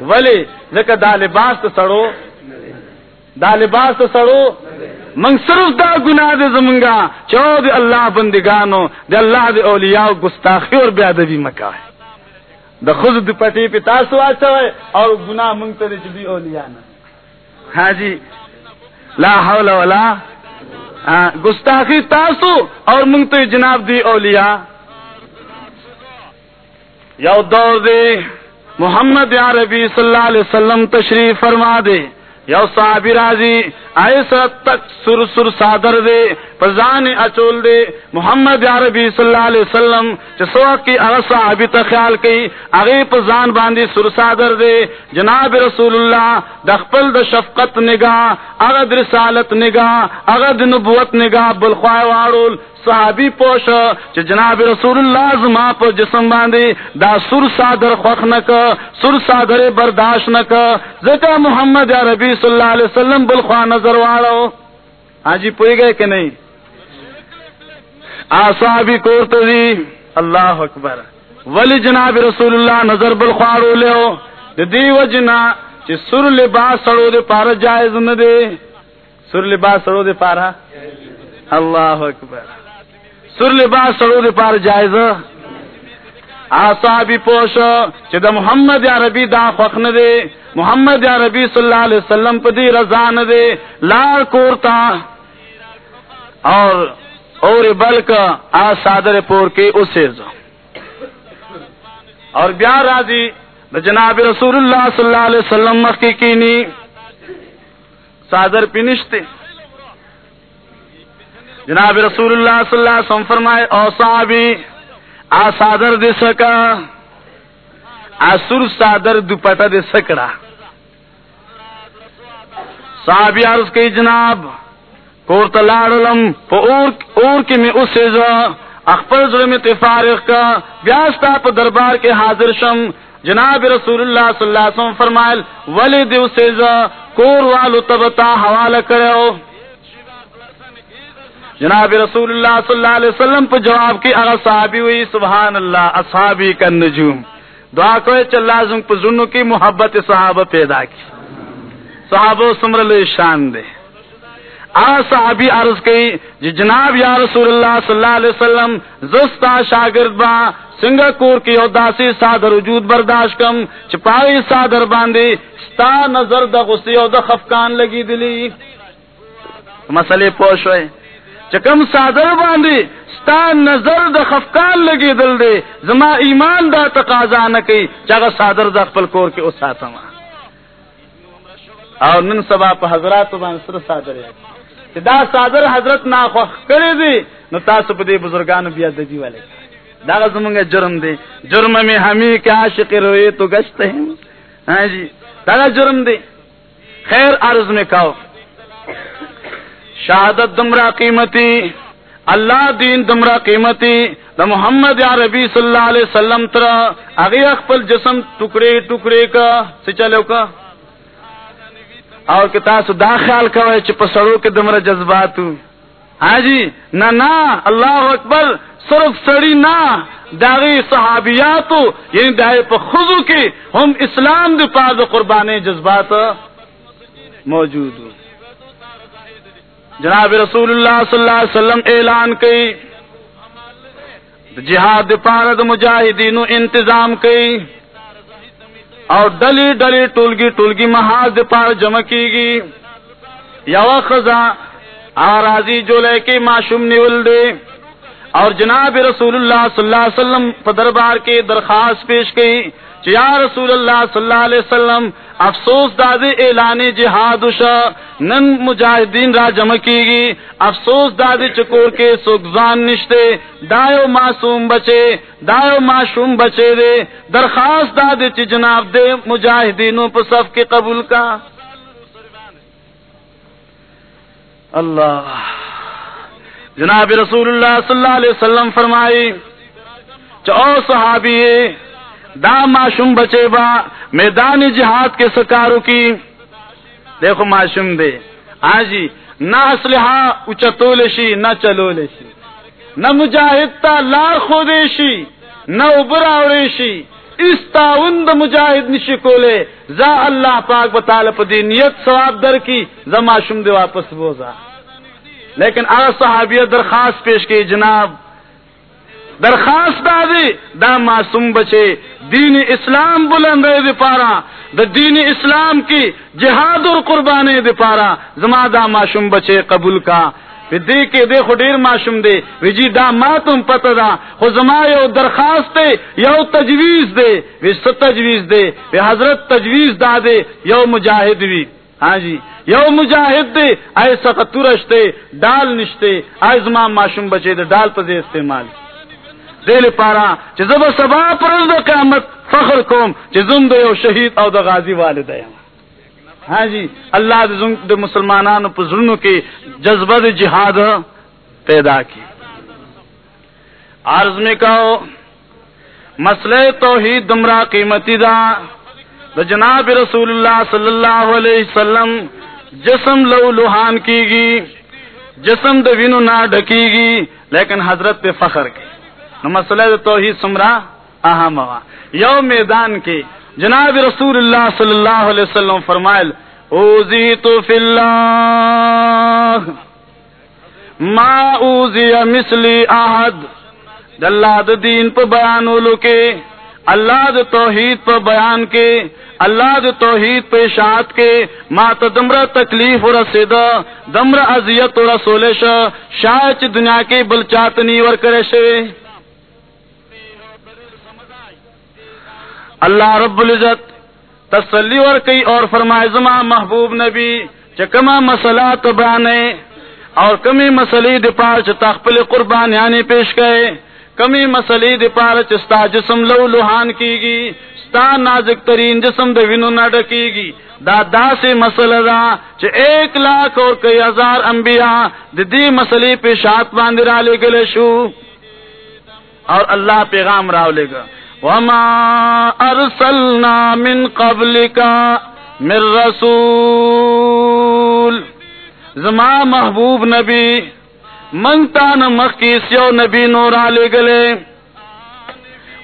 ولی ذکر دا لباس تو سڑو۔ دا لباس تو سڑو۔ منگ صرف دا گناہ دے زمنگا۔ چو دے اللہ بندگانو، دے اللہ دے اولیاء گستاخی اور بیادبی مکا ہے۔ دا خود دی پٹی پی تاسو آچا ہے اور گناہ منگتا دے چبی اولیاء نا۔ ہاں جی۔ لا حول ولا گستاخی تاسو اور منگتے جناب دی اولیاء. یو دور دے محمد عربی صلی اللہ علیہ وسلم تشریف فرما دے. یو صحابی راضی، ایسا تک سر سر صادر دے پرزان اچول دے، محمد یا ربی صلی اللہ علیہ وسلم چسو کی اغا صحابی تا خیال کی اغی پرزان باندی سر صادر دے، جناب رسول اللہ دخپل د شفقت نگاہ، اغا رسالت نگاہ، اغا نبوت نگاہ، بلخواہ وارول صحابی پوش چ جناب رسول اللہ زما پر جسم باندھی دا سر صادر خوخ نک، سر صادر برداشت نک۔ زکا محمد یا ربی صلی اللہ علیہ وسلم بلخوا نظر واڑو۔ ہاں جی پوئی گئے کہ نہیں؟ آ کورت دی۔ اللہ اکبر۔ ولی جناب رسول اللہ نظر بلخواڑو لے ہو دی وجنا چ سر لباس سڑو دے پارا جائز نہ دے سر لباس سڑو دے پارا؟ اللہ اکبر۔ سر لباس سڑو دے پار جائز. آسابی پوش چدا محمد یا ربی دا خوخن دے محمد یا ربی صلی اللہ علیہ وسلم پا دی رضان دے لار کورتا. اور اور بلک آ صادر پور کے اسے اور بیا راضی جناب رسول اللہ صلی اللہ علیہ وسلم مخی کینی. صادر پینشتے جناب رسول اللہ صلی اللہ علیہ وسلم فرمائے او صحابی آ صادر دے سکا۔ آ سر صادر دوپٹا دے سکڑا۔ صحابی عرض کی جناب کور تلاڑلم پا اور, اور کی میں اسے زا اخبر ظلم تفارق کا بیاستا پا دربار کے حاضر شم۔ جناب رسول اللہ صلی اللہ علیہ وسلم فرمائل ولی دیو سے زا کور والو تبتا حوالہ کرے ہو۔ جناب رسول اللہ صلی اللہ علیہ وسلم پہ جواب کی، اگر صحابی ہوئی، سبحان اللہ، اصحابی کا نجوم۔ دعا کو چل لازم پزنو کی، محبت صحابہ پیدا کی۔ صحابہ سمر شان دے۔ آ صحابی عرض کی جی جناب یا رسول اللہ صلی اللہ علیہ وسلم زستا شاگرد با سنگاپور کی اداسی سادر وجود برداشت کم چپائی سادر باندھی ستا نظر دا غصی او دا خفکان لگی دلی۔ مسئلے پوش ہوئے۔ چکم صادر باندھی ستا نظر د خفکان لگی دل دے زما ایمان دا تقاضا نہ کی چاگا صادر دا خپل کور کے اساتا ما. اور نن سبا پا حضرات بان سر صادر ہے دا صادر حضرت نا خوخ کرے دی، نو تاسو پا دی بزرگانو بیا دجی والے دا زمانگا جرم دی. جرم میں ہمی کے عاشق روئے تو گشتے ہیں ہاں جی دا جرم دی. خیر، عرض میں کہو شہادت دمرا قیمتی، اللہ دین دمرا قیمتی، دا محمد یا ربی صلی اللہ علیہ وسلم ترا اگی اخپل جسم ٹکڑے ٹکڑے کا سے چلو کا؟ اور کتا سو دا خیال کوئے چھ پسڑو کے دمرا جذباتو۔ ہاں جی نہ نہ اللہ اکبر صرف سڑی نہ داغی صحابیاتو یعنی دائے پا خضو کی ہم اسلام دی پاز قربانے جذبات موجود ہوں جناب رسول اللہ صلی اللہ علیہ وسلم اعلان کی، جہاد پارد مجاہدین انتظام کی، اور ڈلی ڈلی ٹولگی ٹولگی محاذ پار جمع کی گی۔ یا خزاں آراضی جو لے کے معشوم نیول دے۔ اور جناب رسول اللہ صلی اللہ علیہ وسلم دربار کے درخواست پیش کی۔ یا رسول اللہ صلی اللہ علیہ وسلم، افسوس داد اعلان جہاد شا، نن مجاہدین را جمع کی گی افسوس داد چکور کے سکزان نشتے دایو معصوم بچے دایو معصوم بچے دے، درخواست داد چ جناب دے مجاہدینوں پر صف کے قبول کا۔ اللہ۔ جناب رسول اللہ صلی اللہ علیہ وسلم فرمائی چو صحابی دا معشوم بچے با، میدان جہاد کے سکارو کی۔ دیکھو معشوم دے۔ ہاں جی نہ اسلحہ اچتول شی، نہ چلول شی۔ نہ مجاہد تا لار خودشی نہ ابرا اوریشی اس تعاون د مجاہد نشی کولے۔ زا اللہ پاک بطال پا دی نیت ثواب در کی زما شم دے واپس بوزا۔ لیکن آ صحابیہ درخواست پیش کی، جناب درخواست دا دی، دا معصوم بچے، دین اسلام بلند دے پارا، دا دین اسلام کی جہاد اور قربانی دے پارا، زما دا معصوم بچے قبول کا۔ دے کے دے خو ڈیر معشوم دے، وی جی دا ما تم پتہ دا، خو زما یو درخواست دے یو تجویز دے۔ وی ست تجویز دے، وی حضرت تجویز دا دے، یو مجاہد وی۔ ہاں جی یو مجاہد دے، آئے سقطورش دے، ڈال نشتے، آئے زما بچے دے، ڈال پہ استعمال۔ دل پارا چی زب سبا پرز دا قیامت، فخر کوم چی زم یو شہید او دا غازی والد ہے ہاں جی اللہ دے مسلمانان پزرنوں کے جذبہ دے جہاد پیدا کی۔ عرض میں کہو، مسئلہ توحید دمرا قیمتی دا۔ دا جناب رسول اللہ صلی اللہ علیہ وسلم جسم لو لوہان کی گی جسم د وینو نہ ڈکی گی لیکن حضرت پہ فخر کی۔ نو مسئلہ توحید سمرا اہم ہوا۔ یو میدان کے جناب رسول اللہ صلی اللہ علیہ وسلم فرمائل اوزی تو فی اللہ، ما اوزی مثلی احد۔ اللہ د دین پہ بیان اولو کے اللہ د توحید پہ بیان کے، اللہ د توحید پہ اشاعت کے، ما تو دمرا تکلیف اور رسید دمر اذیت اور رسولش، شاید دنیا کے بلچاتنی ور اللہ رب العزت تسلی اور کئی اور فرمائے زما محبوب نبی چکما مسئلہ تو بانے اور کمی مسئلے دپار چخل قربان یعنی پیش گئے کمی مسئلے دپار چستا جسم لو لوہان کی گی ستا نازک ترین جسم د وینو نہ ڈکی گی دا دا سے مسئلہ دا چ ایک لاکھ اور کئی ہزار انبیاء دی مسئلے پیشات باندھ را لے گلے شو۔ اور اللہ پیغام راو لے گا۔ وما ارسلنا من قبلك من رسول زما محبوب نبی منگتا نمک کی سیو نبی نور آلے گلے۔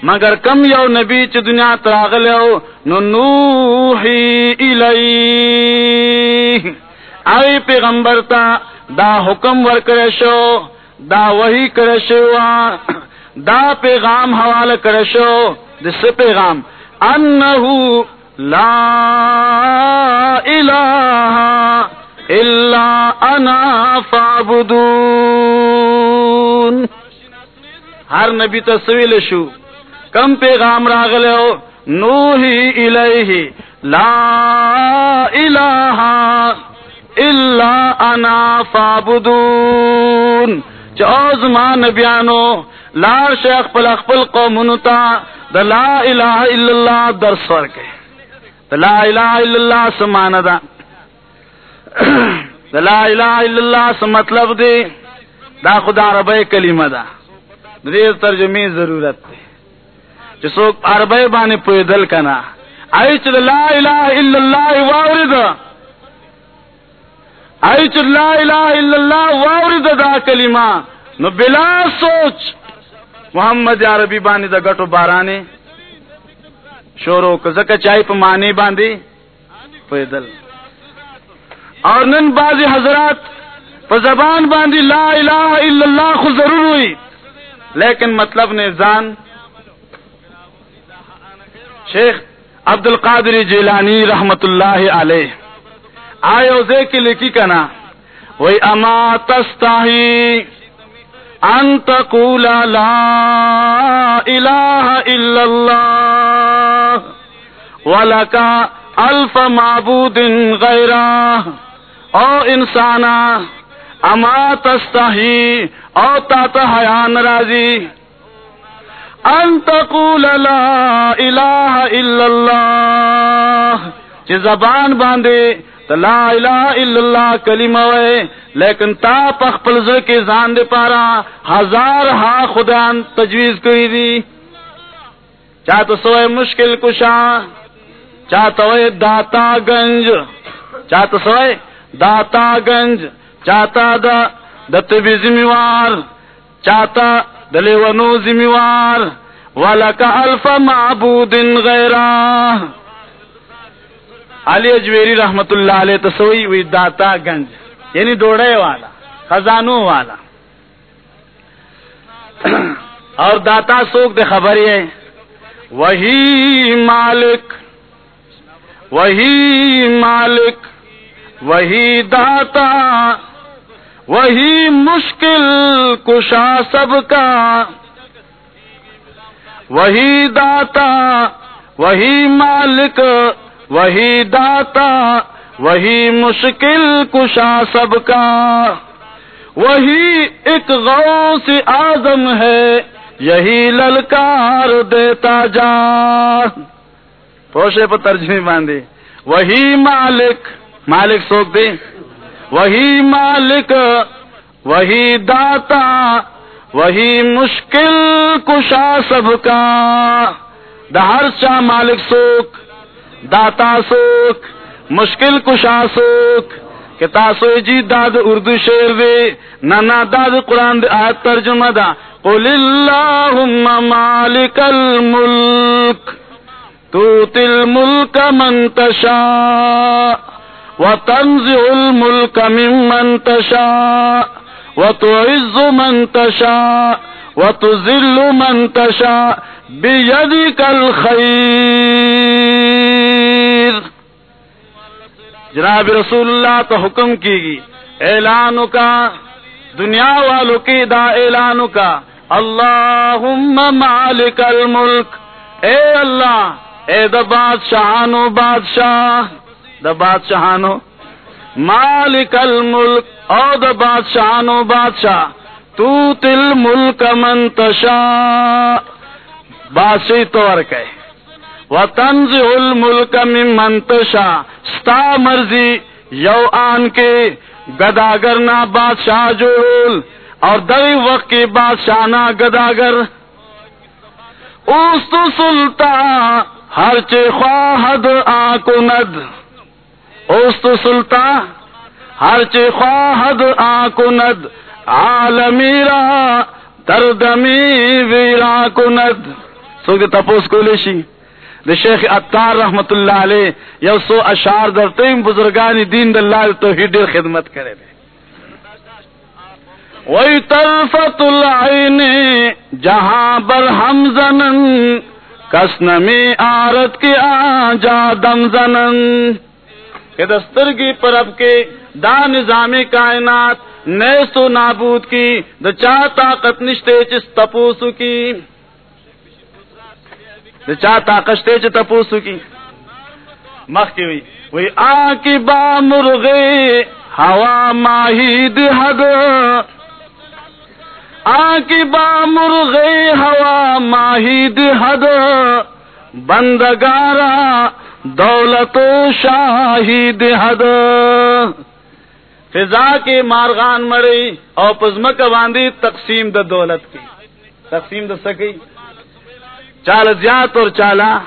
مگر کم یو نبی چ دنیا تراغلے ہو نو نوحی الی آئی پیغمبر تا، دا حکم ور کرشو دا وحی کرشو دا پیغام حوالہ کرشو دس پیغام۔ انہو لا الہ الا انا فعبدون ہر نبی تصویل شو۔ کم پیغام راغلے ہو۔ نوحی الیہ لا الہ الا انا فعبدون چوز ما نبیانو لار شیخ پل اخپل قومنتا دا لا الہ الا اللہ در سور کے دا لا الہ الا اللہ سمانا دا دا لا الہ الا اللہ سم مطلب دے دا خدا عربی کلمہ دا دیر ترجمی ضرورت دے جسو عربی بانے پوی دل کنا آئی چل لا الہ الا اللہ واورد آئی چل لا الہ الا اللہ واورد دا کلمہ نو بلا سوچ محمد عربی باندې د غټو بارانې شورو کزکه چای په معنی باندې پیدل اور نن بعضی حضرات په زبان باندې لا الہ الا اللہ خو ضرور ہوئی لیکن مطلب نے زان شیخ عبد القادر جیلانی رحمت اللہ علیہ آئے اوزے کی لکھی کنا وہی اما تستاہی ان تقول لا الہ الا اللہ ولکا الف معبود غیرہ او انسانا اما تستحی او تات حیان راضی ان تقول لا الہ الا اللہ چی زبان باندے لا الہ الا اللہ کلمہ وے لیکن تا پخ پلز کے زان دے پارا ہزار ہا خدا تجویز کری دی چاہ تو سوئے مشکل کشا. چاہ تو داتا گنج. چاہتا سوئے داتا گنج. چاہتا دا دتبی ذمہوار. چاہتا دلیونو ذمہوار. ولک الف معبود غیرہ علی اجویری رحمت اللہ علیہ تسوئی وی داتا گنج یعنی ڈوڑے والا، خزانوں والا۔ اور داتا سوک دے خبر ہے وہی مالک وہی مالک، وہی داتا، وہی مشکل کشا سب کا۔ وہی داتا، وہی مالک وہی داتا، وہی مشکل کشا سب کا۔ وہی ایک غوث آزم ہے، یہی للکار دیتا جا۔ پوشے پر ترجمے باندھے وہی مالک مالک سوک دے وہی مالک، وہی داتا، وہی مشکل کشا سب کا۔ دہر شاہ مالک سوک داتا سوک، مشکل کشا سوک، کہ تاسو جی داد اردو شیر دے نانا داد قرآن دے آیت ترجمہ دا۔ قل اللہم مالک الملک توتی الملک من تشاء، وتنزع الملک من من تشاء، وتعز من تشاء وتزل من تشاء بیدک الخیر جناب رسول اللہ تو حکم کی گی اعلان کا، دنیا والوں کی دا اعلان کا۔ اللہ مالک الملک۔ اے اللہ، اے دا بادشاہانو بادشاہ۔ دا بادشاہانو مالک الملک۔ او دا بادشاہانو بادشاہ۔ تو تل ملک منتشا بادشاہ طور کہ وطنز الملک من منتشا ستا مرضی یو آن کے گداگر نا بادشاہ جول اور دئی وقت کے بادشاہ نا گداگر۔ اوست سلطان، ہر چے خواہد آکند۔ اوست سلطان، ہر چے خواہد آکند۔ عالمیرا تردمی ویرا کند۔ سو دے تپوس کو لیشی دے شیخ اتار رحمت اللہ علیہ یو سو اشار در تیم بزرگانی دین دلہ توحید دیر خدمت کرے دے. وی طرفت العین جہاں بر ہم زنن کسنمی آرت کی آجا دم زنن۔ کہ دسترگی پر اب کے دا نظام کائنات، نیست و نابود کی دا چا طاقت نشتے چس تپوسو کی۔ دا چا طاقت تے چ تپوسو کی مخ کی ہوئی وی آ کی با مرغے ہوا ماہی دہد آ کی با مرغے ہوا ماہی دہد بندگارا، دولت و شاہی دہد فضا کے مارغان مرئی اور پزمک باندھی تقسیم د دولت کی. تقسیم د سکی؟ چال زیات اور چالا۔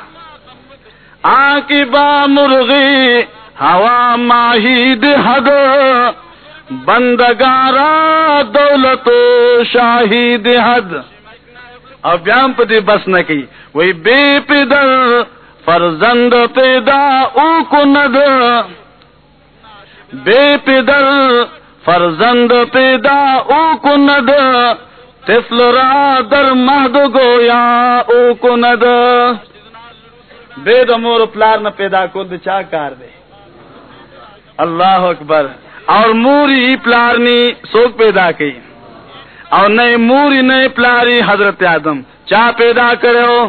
آ کی با مرغی، ہوا ماہی حد۔ بندگارا دولت شاہی حد۔ اور بیام پتی بس نہ کی۔ وہی بے پدر، فرزند پیدا او کو ند بے پدر، فرزند پیدا او کند۔ تفل را در مہد گویا او کند. بے دمور پلار نہ پیدا کو چا کار دے؟ اللہ اکبر. اور موری پلارنی سوک پیدا کی. اور نئے موری، نئے پلاری حضرت آدم. چا پیدا کرے ہو؟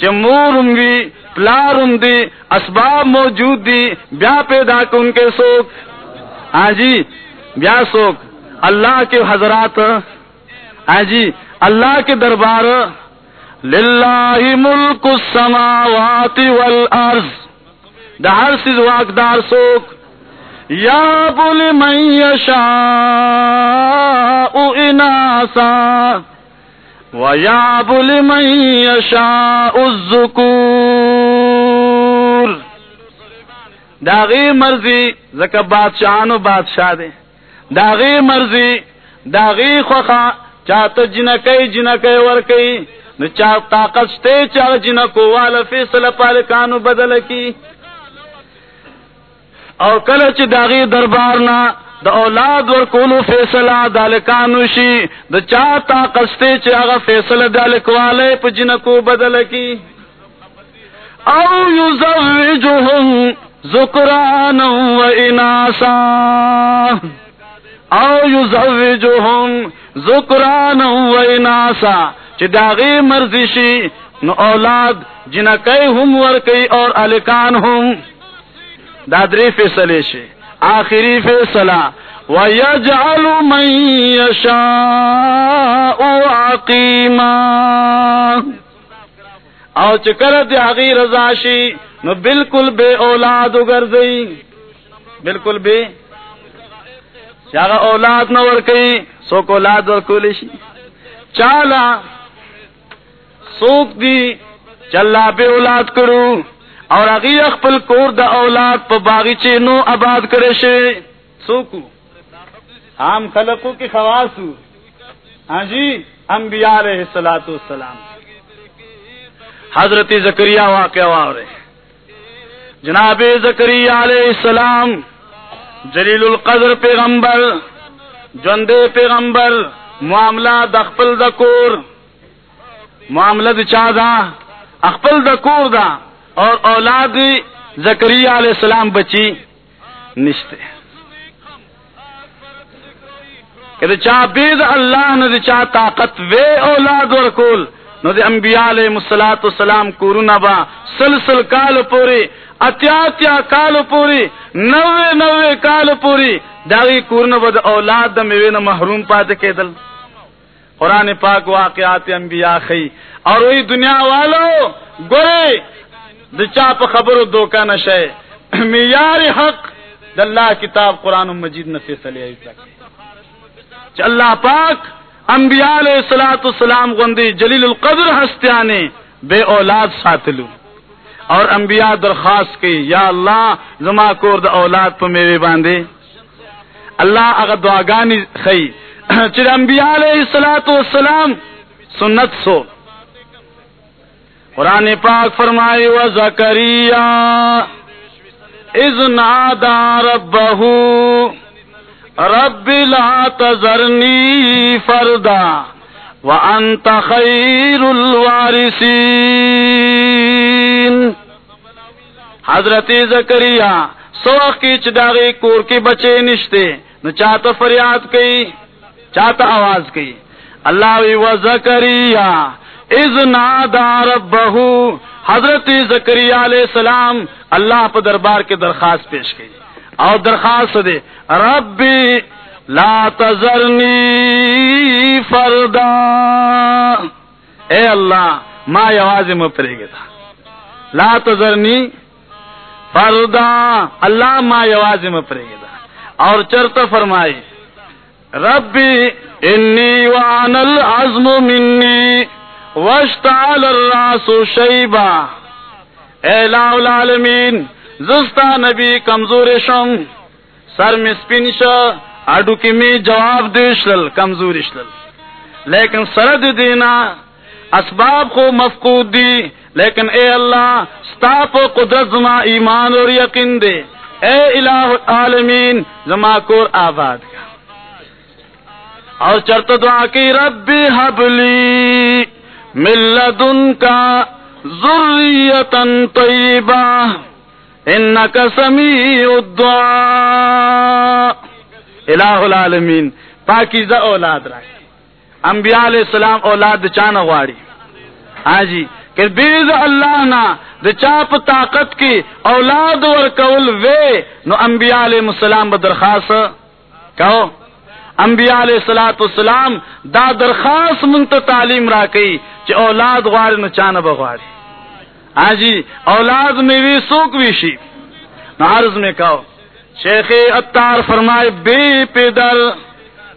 چ مورم بھی پلارم دی، اسباب موجود دی، بیا پیدا کو ان کے سوک؟ ہاں جی بیا سوک. اللہ کے حضرات ہاں جی اللہ کے دربار للہ ملک السماوات والارض، دا ہر سیز واقدار سوک، یا بل من یشاء اناسا، و یا بل من یشاء الذکور۔ داغی مرضی، زکا بادشاہانو بادشاہ دے۔ داغی مرضی داغی خوخا چاہتا جنکی جنکی ورکی نو چاہ طاقت شتے چاہ جنکو والا فیصلہ پالکانو بدل کی۔ اور کلچ داغی دربارنا دا اولاد ور کولو فیصلہ دالکانو شی دا چاہ طاقت شتے چاہ فیصلہ دالکوالے پا جنکو بدل کی۔ او یزوجهم ذکرانا و اناسا۔ او یزوجهم ذکرانا و اناسا، چی داغی مرضی شی، نو اولاد جنکی هم ورکی اور الکان هم دادری فیصلے شی، آخری فیصلہ وَيَجْعَلُ مَن يَشَاءُ عَقِيمًا او چکر دی آغی رضا شی، نو بالکل بے اولاد اگر بالکل بے چاگا اولاد نہ ورکی سوک اولاد ورکولی شی؟ چالا سوک دی چلا بے اولاد کرو، اور اگی اخپل کور دا اولاد پا باغیچے نو آباد کرے شے سوکو۔ عام خلقو کی خواسو ہاں جی انبیاء علیہ السلام حضرت زکریہ واقعہ وارے۔ جناب زکریہ علیہ السلام جلیل القدر پیغمبر، جندے پیغمبر، معاملہ دخپل دکور معاملہ دچا دا؟ اخپل دکور دا۔ اور اولاد زکریہ علیہ السلام بچی نشتے۔ کہ چا بید اللہ نے چا طاقت وے اولاد ورکول۔ نو دے انبیاء علیہ الصلات والسلام کورونا با سلسل کال پوری، اتیا اتیا کال پوری، نوے نوے کال پوری۔ داغی کورونا با دا اولاد دا میوین محروم پات کېدل قرآن پاک واقعات انبیاء خی۔ اور وہی دنیا والو، گورے د چا په خبرو دوکا نشے۔ معیار حق د الله کتاب قرآن و مجید نے فیصلے ایسا اللہ پاک انبیاء علیہ الصلات والسلام غندی جلیل القدر ہستیانے بے اولاد ساتلو۔ اور انبیاء درخواست کی، یا اللہ، زما کور اولاد پہ میرے باندھے اللہ اگر دعاگانی خی۔ چر انبیاء علیہ الصلات والسلام سنت سو۔ قرآن پاک فرمائے و زکریہ اذ نادا ربہو رب لا تذرنی فردا وانت خیر الوارثین۔ حضرت زکریہ سوخ کی چداغی کور کے بچے نشتے، نو چاہتا فریاد کئی، چاہتا آواز کئی۔ اللہ و زکریہ اذ نادا ربہو۔ حضرت زکریہ علیہ السلام اللہ پہ دربار کے درخواست پیش کی اور درخواست دے، ربی لا تذرنی فردا۔ اے اللہ، ما یواز مپرے گا لا تذرنی فردا۔ اللہ ما یواز مپرے گا اور چرت فرمائی، ربی انی وان العظم منی واشتعل الراس شیبا۔ اے لا العالمین زستا نبی کمزور شم سر میں سپین شا، اڈو کی می جواب دیشلل کمزور شلل لیکن سرد دینا اسباب کو مفقود دی، لیکن اے اللہ ستاپ و قدرت زما ایمان اور یقین دے۔ اے الہ العالمین، زما کور آباد کا۔ اور چرت دعا کی، ربی حبلی ملدن کا ذریتن طیبہ۔ انکا سمیع الدعاء. الہ العالمین پاکیزہ اولاد راکی انبیاء علیہ السلام اولاد چانا غواری ہاں جی. کہ بیز اللہ نا د چاپ طاقت کی اولاد ور کول وے، نو انبیاء علیہ السلام بدرخواست کہو. انبیاء علیہ الصلات والسلام دا درخواست منت تعلیم را کئی چ اولاد غوار نو چانا بغواری ہاں جی اولاد میں بھی سوک بھی شی۔ عرض میں کہو۔ شیخ اتار فرمائے بے پیدر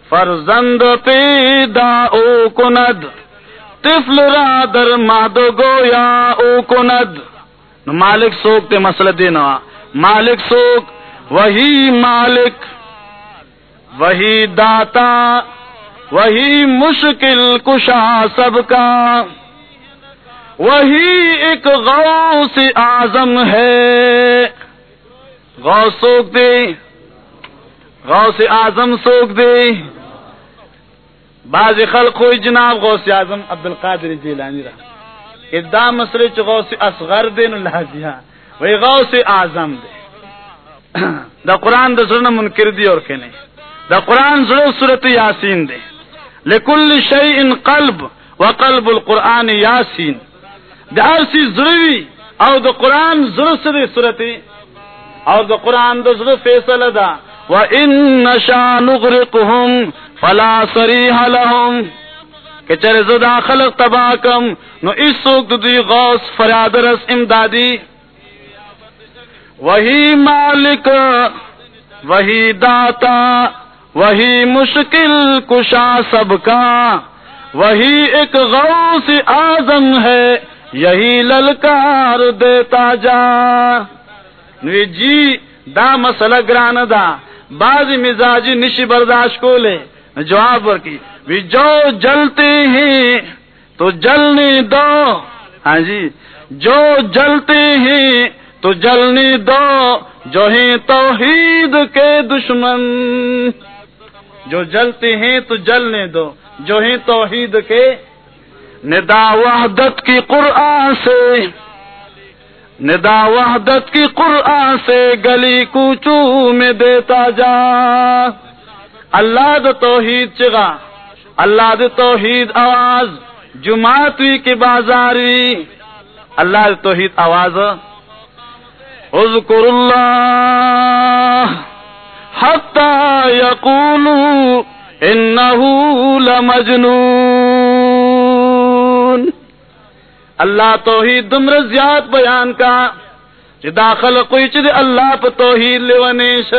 فرزند پیدا او کند۔ طفل را در مادو گویا او کند۔ مالک سوک تے مسئلہ دینا مالک سوک، وہی مالک۔ وہی داتا۔ وہی مشکل کشا سب کا۔ وہی ایک غوث اعظم ہے۔ غوث سوک دے۔ غوث اعظم سوک دے۔ بعض خلق ہوئی جناب غوث اعظم عبد القادر جیلانی رہا ادام مسئلے چ غوث اصغر دے نو وہی غوث اعظم دے۔ دا قرآن دا زرن منکر دی اور کنے دا قرآن زر صورت یاسین دے۔ لکل شیء قلب وقلب القرآن یاسین۔ دا ہر سی ضروری او دا قرآن زر سر صورت؟ او دا قرآن دا زر فیصل دا وَإِن نَشَا نُغْرِقُهُمْ فَلَا صَرِيحَ لَهُمْ. کہ چرے زدا خلق تباکم نو اس سوک دی غوث فریاد رس امدادی وہی مالک وہی داتا وہی مشکل کشا سب کا وہی ایک غوث آزم ہے یہی للکار دیتا جا۔ نوی جی دا مسئلہ گران دا۔ بعض مزاجی نشی برداشت کو لے جواب ورکی۔ بھی جو جلتے ہیں، تو جلنے دو۔ ہاں جی جو جلتے ہیں، تو جلنے دو۔ جو ہیں توحید کے دشمن۔ جو جلتے ہیں، تو جلنے دو۔ جو ہیں توحید کے ندا وحدت کی قرآن سے، ندا وحدت کی قرآن سے گلی کوچو میں دیتا جا۔ اللہ د توحید چگا؟ اللہ د توحید آواز جماعتوی کی بازاری اللہ د توحید آواز۔ اذکر اللہ حتی یقولو انہو لمجنون۔ اللہ توحید دمر زیاد بیان کا چی داخل کوئی چی دی اللہ پا توحید لیونیش۔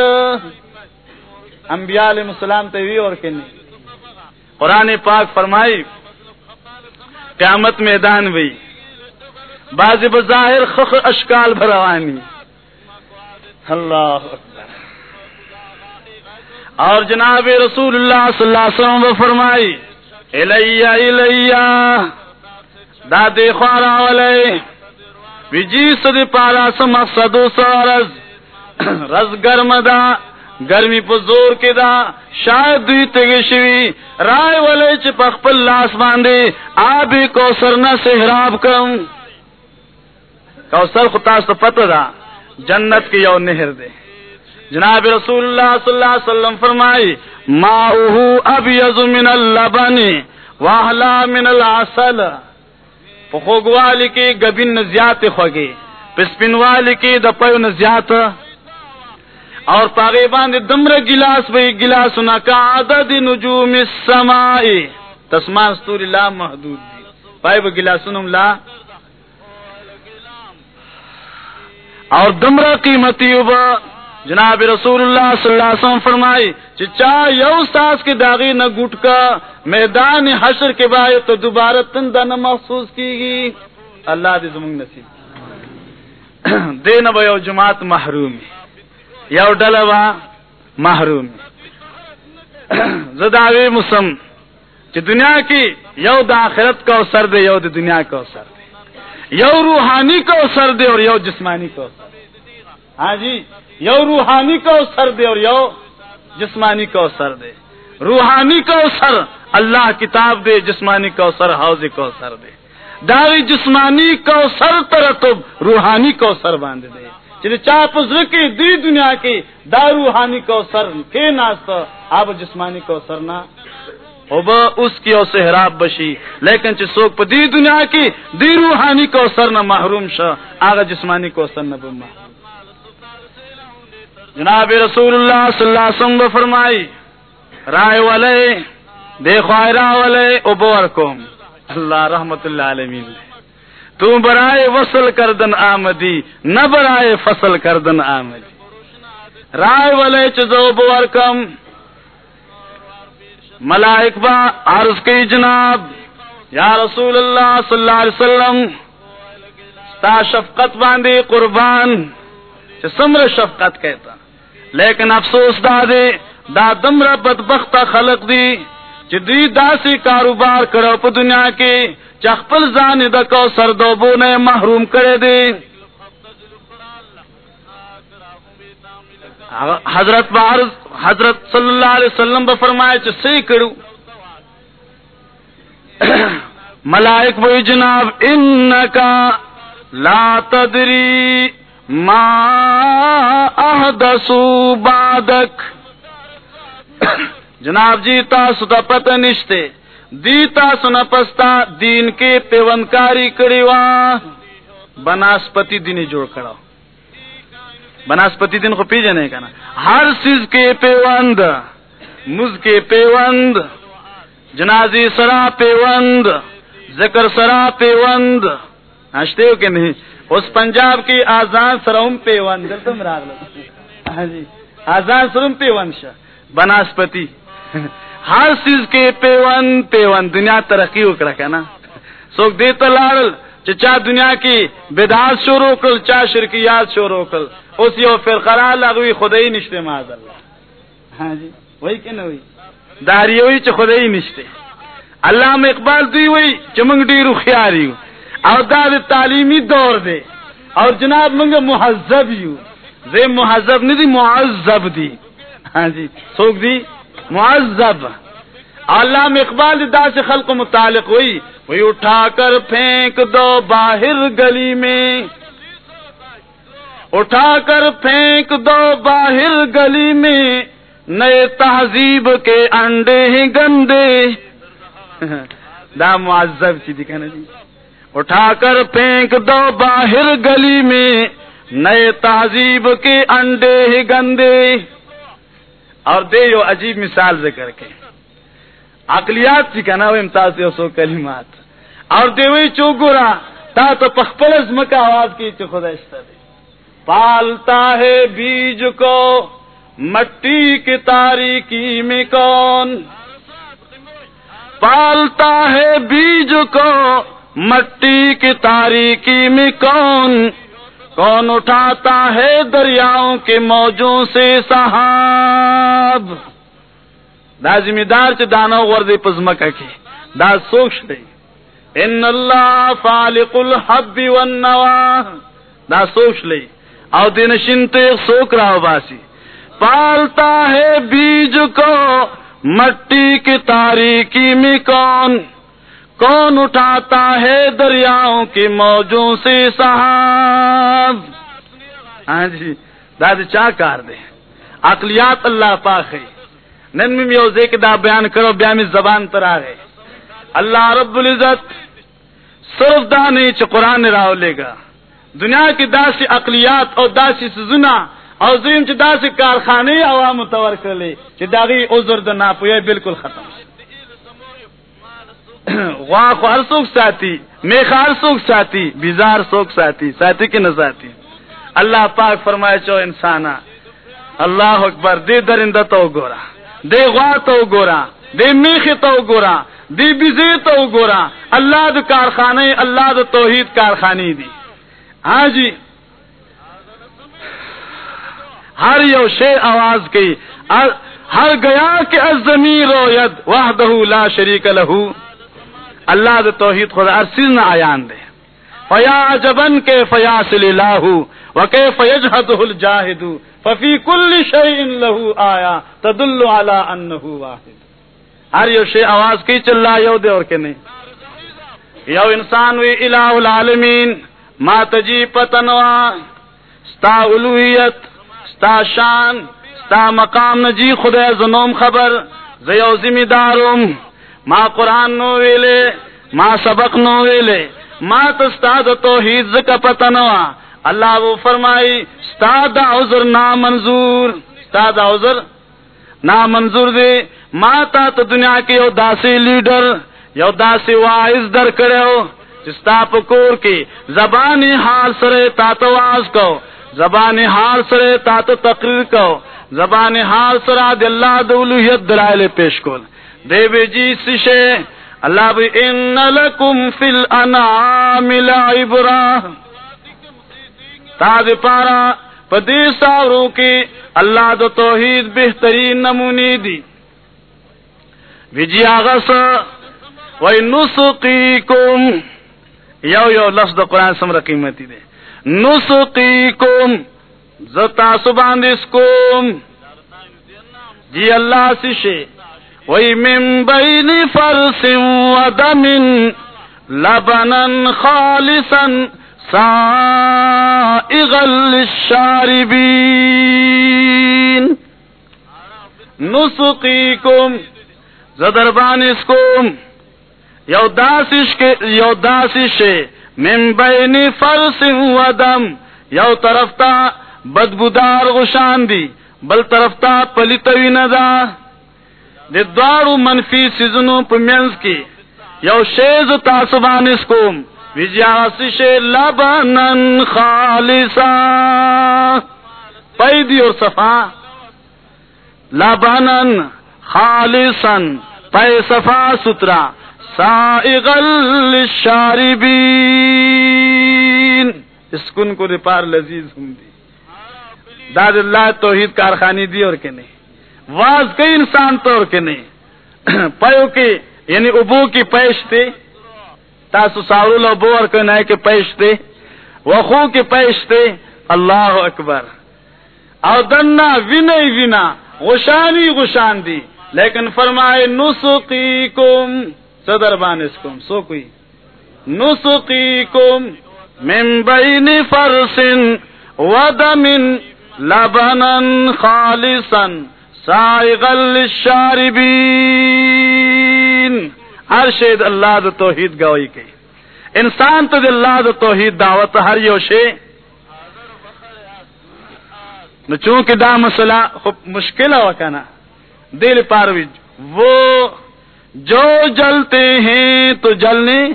انبیاء علیہ السلام تے اور کہ نہیں قرآن پاک فرمائی قیامت میدان بھی باز بظاہر خخ اشکال بھروانی اللہ اکبر۔ اور جناب رسول اللہ صلی اللہ علیہ وسلم فرمائی الیہ الیہ۔ دادی خوارا والے وجی سدی پارا سمقصد سارز رز گرم دا، گرمی پا زور کی دا. شاید دوی تگی شوی. رائے والے چی پخپل لاس باندے آبی کوسر نا سہراب کم کوسر خطاس تو پتہ دا، جنت کی یو نہر دے. جناب رسول اللہ صلی اللہ علیہ وسلم فرمائی، ماؤہو ابیض من اللبن، واہلا من العسل. پخوگوالی کی گبین نزیات خوگی پسپن والی کی دا پیو نزیات اور پاگے باندھ دمر گلاس بھائی گلاس نہ کا عدد نجوم السماء. تسمان ستوری لا محدود دی پائے وہ گلاس لا. اور دمرا قیمتی ابا جناب رسول اللہ صلی اللہ علیہ وسلم فرمائی چچا یو ساس کی داغی نہ گٹ کا میدان حشر کے بعد تو دوبارہ تندہ نہ محسوس کی گی اللہ دی زمانگ نصیب۔ دے نہ یو جماعت محروم یو ڈلوا محروم زداوی مسم کہ دنیا کی یو دا آخرت کا سر دے، یو دا دنیا کا سر دے۔ یو روحانی کو سر دے اور یو جسمانی کو سر دے۔ ہاں جی؟ یو روحانی کو سر دے اور یو جسمانی کو سر دے روحانی کو سر اللہ کتاب دے جسمانی کو سر حوض کو سر دے داری جسمانی کو سر ترتب روحانی کو سر باندھ دے چلے چاپ کی دی دنیا کی دا روحانی کو سر کے ناست اب جسمانی کو سر نہ اس کی او سہراب بشی لیکن چی سوک پا دی دنیا کی دی روحانی کو سر نہ محروم شا آگا جسمانی کو سر نہ بما جناب رسول اللہ صلی اللہ علیہ وسلم فرمائی، رائے والے، دیکھو آئے راہ والے ابور کوم اللہ رحمت اللہ عالمین تو برائے وصل کردن آمدی، نہ برائے فصل کردن آمدی۔ رائے والے چزو بور کم ملائک با، عرض کی جناب، یا رسول اللہ صلی اللہ علیہ وسلم، ستا شفقت باندی قربان سمر شفقت کہتا۔ لیکن افسوس دا دے، دا دمر بدبخت خلق دی چې دوی داسې کاروبار کړو په دنیا کې چې خپل ځان د کو سردوبو نه محروم کړي دي حضرت بارز، حضرت صلی اللہ علیہ وسلم به فرمایا چې صحیح کړو ملائک وی جناب، انکا لا تدری۔ ما احدثو بعدک جناب جی تاسو ته پته نشته. دی تاسو نه پستا دین کې پیوندکاری کړی وا. بناسپتی دین جوړ کړو بناسپتی دین خو پیژنې کنه هر چیز کې پیوند. مز کې پیوند. جنازي سرا پیوند. ذکر سرا پیوند. اشته کې نه؟ اوس پنجاب کې آزان سروم پیوند. دلته راغله ہاں جی. آزان سروم پیوند شه بناسپتی. ہر چیز کے پیون پیون دنیا ترقی اکڑا کا نا. سوک دیتا لارل چا دنیا کی بدعات شروع کل چا شرکیات شروع کل اس یو فرقرا لغوی خدای نشتے ماذ اللہ ہاں جی. وہی کہ نہ ہوئی داری ہوئی چ خدای نشتے. اللہ میں اقبال دی ہوئی چمنگ ڈیرو خیاری ہو اور داد تعلیمی دور دے اور جناب منگ مہذب یو. زے مہذب نہیں دی، معذب دی. ہاں جی سوک دی؟ معذب. علام اقبال دا سے خلق متعلق ہوئی وہی اٹھا کر پھینک دو باہر گلی میں. اٹھا کر پھینک دو باہر گلی میں. نئے تہذیب کے انڈے ہی گندے. دا معذب کی دکھانا جی اٹھا کر پھینک دو باہر گلی میں، نئے تہذیب کے انڈے ہی گندے۔ اور دے یو عجیب مثال ذکر کے۔ اقلیات تھی کہنا وہ امتاز سو کلمات۔ اور دے وہی چو گورا تا تو پخپل از مکہ آواز کی تو خدا دے پالتا ہے بیج کو، مٹی کی تاریکی میں کون؟ پالتا ہے بیج کو مٹی کی تاریکی میں کون کون اٹھاتا ہے دریاؤں کے موجوں سے صحاب؟ دا ذمہ دار چ دانو وردی پزمکا کی، دا سوکش دی ان اللہ فالق الحب والنوا۔ دا سوکش لی او دین شنتے سوک راو باسی۔ پالتا ہے بیج کو، مٹی کی تاریکی میں کون؟ کون اٹھاتا ہے دریاؤں کی موجوں سے صاحب ہاں جی داد چا کار دے۔ اقلیات اللہ پاک ہے نن میں میوزے کے دا بیان کرو، بیا میں زبان پر آ گئے اللہ رب العزت صرف دا نہیں چ قرآن راو لے گا۔ دنیا کی داسی اقلیات اور داسی سزنا اور زیم چ داسی کارخانے عوام متور کر لے چ داغی عذر د ناپوی بالکل ختم۔ غوا خو هر څوک ساتي، میخ هر څوک ساتي، بیزار څوک ساتي ساتي کې نه ساتي. الله پاک فرمایي چې انسانا الله اکبر، دې درنده تو ګورا دې غوا تو ګورا دې میخ تو ګورا دې بیزې تو ګورا الله د کارخانه الله د توحید کارخانه دي. ہاں جی ہر یو شے آواز کی ہر گیا کہ الزمیر روید وحدہ لا شریک لہو اللہ دے توحید خدا ارسیز نہ آیان دے۔ فیا جبن کے فیاصل اللہ و کے فیجحدہ الجاہد ففی کل شیء له آیا تدل علی انه واحد۔ ہر یو شے آواز کی چلا یو دے اور کے نہیں یو انسان وی الہ العالمین، ما تجی پتنوا، ستا الوہیت، ستا شان، ستا مقام نجی خدا زنوم خبر، زیو ذمہ دارم ما قرآن نو ویلے، ما سبق نو ویلے، ما تستاد توحید زکا پتنوا اللہ وہ فرمائی، استاد عذر نا منظور استاد عذر نا منظور دے ما تا تو دنیا کے یو داسی لیڈر، یو داسی وائز در کرے ہو۔ جستا پکور کی، زبانی حال سرے تا تو واز کو۔ زبانی حال سرے تا تو تقریر کو۔ زبانی حال سرا دی اللہ دولویت دلائل پیش کول۔ دے بے جی سشے، اللہ بھی ان لکم فی الانعام لعبرہ۔ تا پارا پدی ساورو کی اللہ دو توحید بہترین نمونی دی۔ وجی آغس وی نسقیکم۔ یو یو لفظ دا قرآن سمر قیمتی دے۔ نسقیکم، زتا سبان دسکم جی اللہ سشے۔ وی من بین فرس و دم لبنا خالصا سائغا للشاربین نسقیکم زدربان اسکم یو داسش کے یو داسش من بین فرس و دم، یو طرف تا بدبودار غشان دی بل طرف تا پلیتوی ندا۔ دی دوارو منفی سیزنو پمینز کی یو شیز تاسبان اسکم وجاسش لبنن خالصا. پیدی اور صفا. لبنن خالصا. پے صفا سترا. سائغل للشاربین. اسکن کو رپار لذیذ ہوں دی. داد اللہ توحید کارخانی دی اور کے نہیں واز کئی انسان تو اور کے نہیں۔ پیو کی یعنی ابو کی پیش تھی۔ تاسو ساورو لو بو اور کے نئے کے پیش تھی۔ وخو کی پیش تھی۔ اللہ اکبر۔ او دنا وینئی وینا غشانی غشان دی۔ لیکن فرمائے، نسقیکم۔ صدر بانسکم سو کوئی۔ نسقیکم۔ من بین فرس ودم لبنا خالصا۔ سائغا للشاربین۔ ہر شید اللہ دا توحید گوئی کی۔ انسان تو اللہ دا توحید دعوت ہر یو شے۔ نو چونکہ دا مسئلہ خوب مشکل ہوا کنا، دل پاروی وہ جو جلتے ہیں تو جلنے،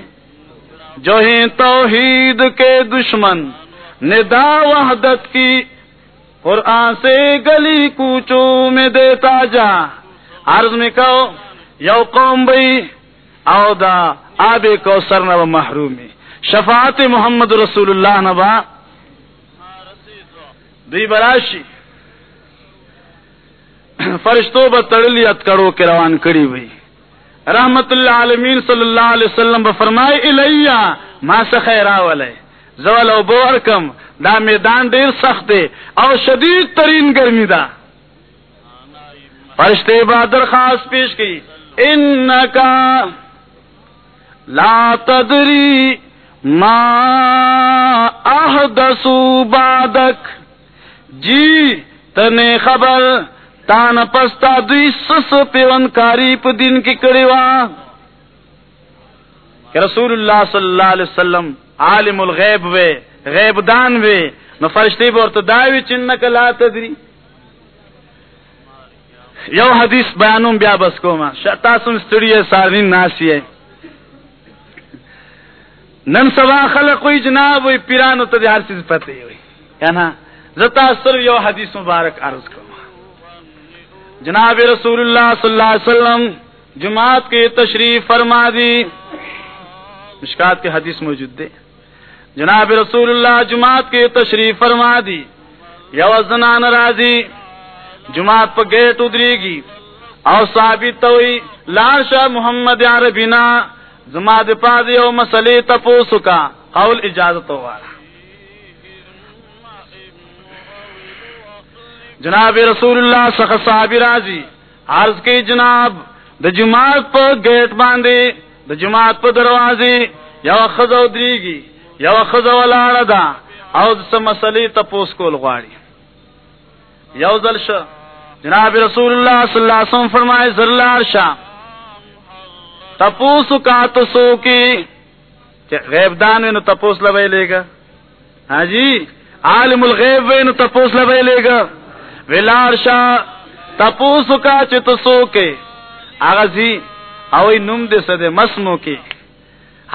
جو ہیں توحید کے دشمن، ندا وحدت کی قرآن سے گلی کوچو میں دیتا جا۔ عرض میں کہو، یو قوم بھئی او دا آب کو سر نب محرومی۔ شفاعت محمد رسول اللہ نبا۔ دی براشی۔ فرشتوں ب تڑلی اتکڑو کے روان کری ہوئی۔ رحمت اللہ عالمین صلی اللہ علیہ وسلم فرمائے الیہ، ما سخیرا ولے زول او بورکم دا میدان دیر سخت دے او شدید ترین گرمی دا فرشتے با درخواست پیش کی انکا لا تدری ما احدثو بعدک. جی تنے خبر تان پستا دوی سس پیون کاری پا دین کی کڑی وا کہ رسول اللہ صلی اللہ علیہ وسلم عالم الغیب وے غیب دان وے۔ نو فرشتی بورت داوی چنک لا تدری۔ یو حدیث بیانون بیا بس کو ما تاسم استڑیے سارین ناسی ہے نن سوا خلق کوئی جناب وی، پیرانو تا دی ہر چیز پتہ ہوئی یا زتا صرف یو حدیث مبارک عرض کو جناب رسول اللہ صلی اللہ علیہ وسلم جماعت کے تشریف فرما دی مشکات کے حدیث موجود دے جناب رسول اللہ جماعت کے تشریف فرما دی۔ یو زنان راضی، جماعت پہ گیٹ ادری گی او ثابت ہوئی، لال شاہ محمد عربینا، جماعت پا دی او مسئلے کا قول اجازت ہوا۔ جناب رسول اللہ سخ صاحب راضی، عرض کی جناب، د جماعت پر گیٹ باندھے، د جماعت پر دروازے، یو خزو دریگی یو خزو لاړه دا او د مسلې تپوس کول غواړي. یو ځل شه، جناب رسول اللہ صلی اللہ علیہ وسلم فرمائے زرلار شاہ تپوس کا تو سو کی غیب دان میں نو تپوس لبے لے گا ہاں جی؟ عالم الغیب میں نو تپوس لبے لے گا ویلار شاہ تپوس کا چت سو کے آغازی اوی نم دے سدے مسمو کی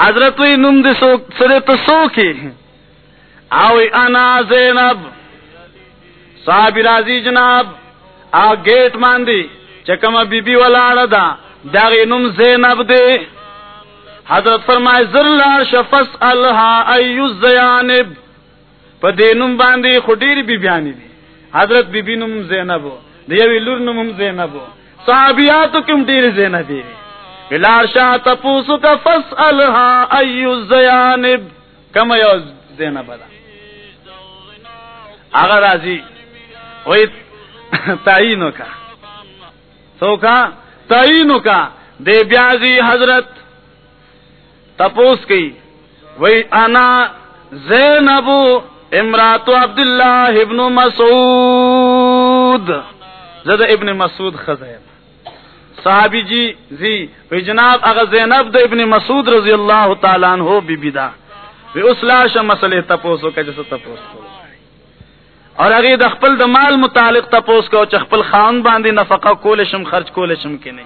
حضرت وی نم دے سو سدے تو سو کی اوی انا زینب۔ صاحب راضی جناب۔ آ گیٹ ماندی۔ چکما بی بی والا دا۔ داغی نم زینب دے۔ حضرت فرمائے زرلا شفس الہا ایو زیانب۔ پا په دینم باندې خډیر بی بیان دي حضرت بی بی نوم زینب۔ دیوی لور نوم زینب۔ صحابیاتو کوم ډیر زینب دي بلار شاه تپوسو کا فسألها ایو الزیانب کما یو زینب ده هغه راځي وای تعینو کا سو کا تعینو کا دے بیازی حضرت تپوس کی وہی انا زینب امرات عبداللہ ابن مسعود، زد ابن مسعود خزین صحابی جی زی، وی جناب اگر زینب د ابن مسعود رضی اللہ تعالیٰ عنہ بی بی دا۔ وی اس لاش مسئلے تپوسو کا جسے تپوس کو اور اگر د خپل د مال متعلق تپوس کو چ خپل خان باندې نفقه کول شم خرج کول شم کې نه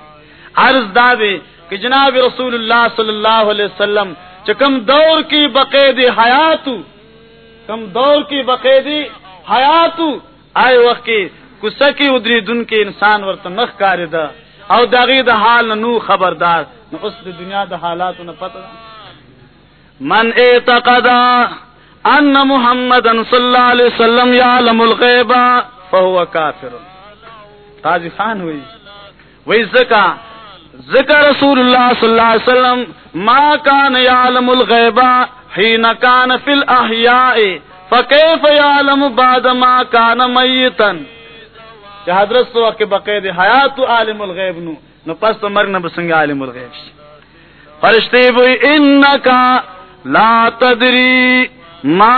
عرض دا دی کہ جناب رسول اللہ صلی اللہ علیہ وسلم چکم دور کی بقید حیات کم دور کی بقید حیات آئے وقت کی کسکی ادری دن کے انسان ورت نخ دا۔ او داغی دا حال نو خبردار. نو اس دی دنیا دا حالات نہ پتہ من اعتقدا ان محمد صلی اللہ علیہ وسلم یعلم الغیب فهو کافر. قاضی خان ہوئی وہی زکا ذکر رسول اللہ صلی اللہ علیہ وسلم ما کان یعلم الغیب حین کان فی الاحیاء، فکیف یعلم بعد ما کان میتا؟ کہ حضرت سو کہ بقید حیات عالم الغیب نو نو پس تو مرنا بسنگ عالم الغیب شی. فرشتے بوئی، انکا لا تدری ما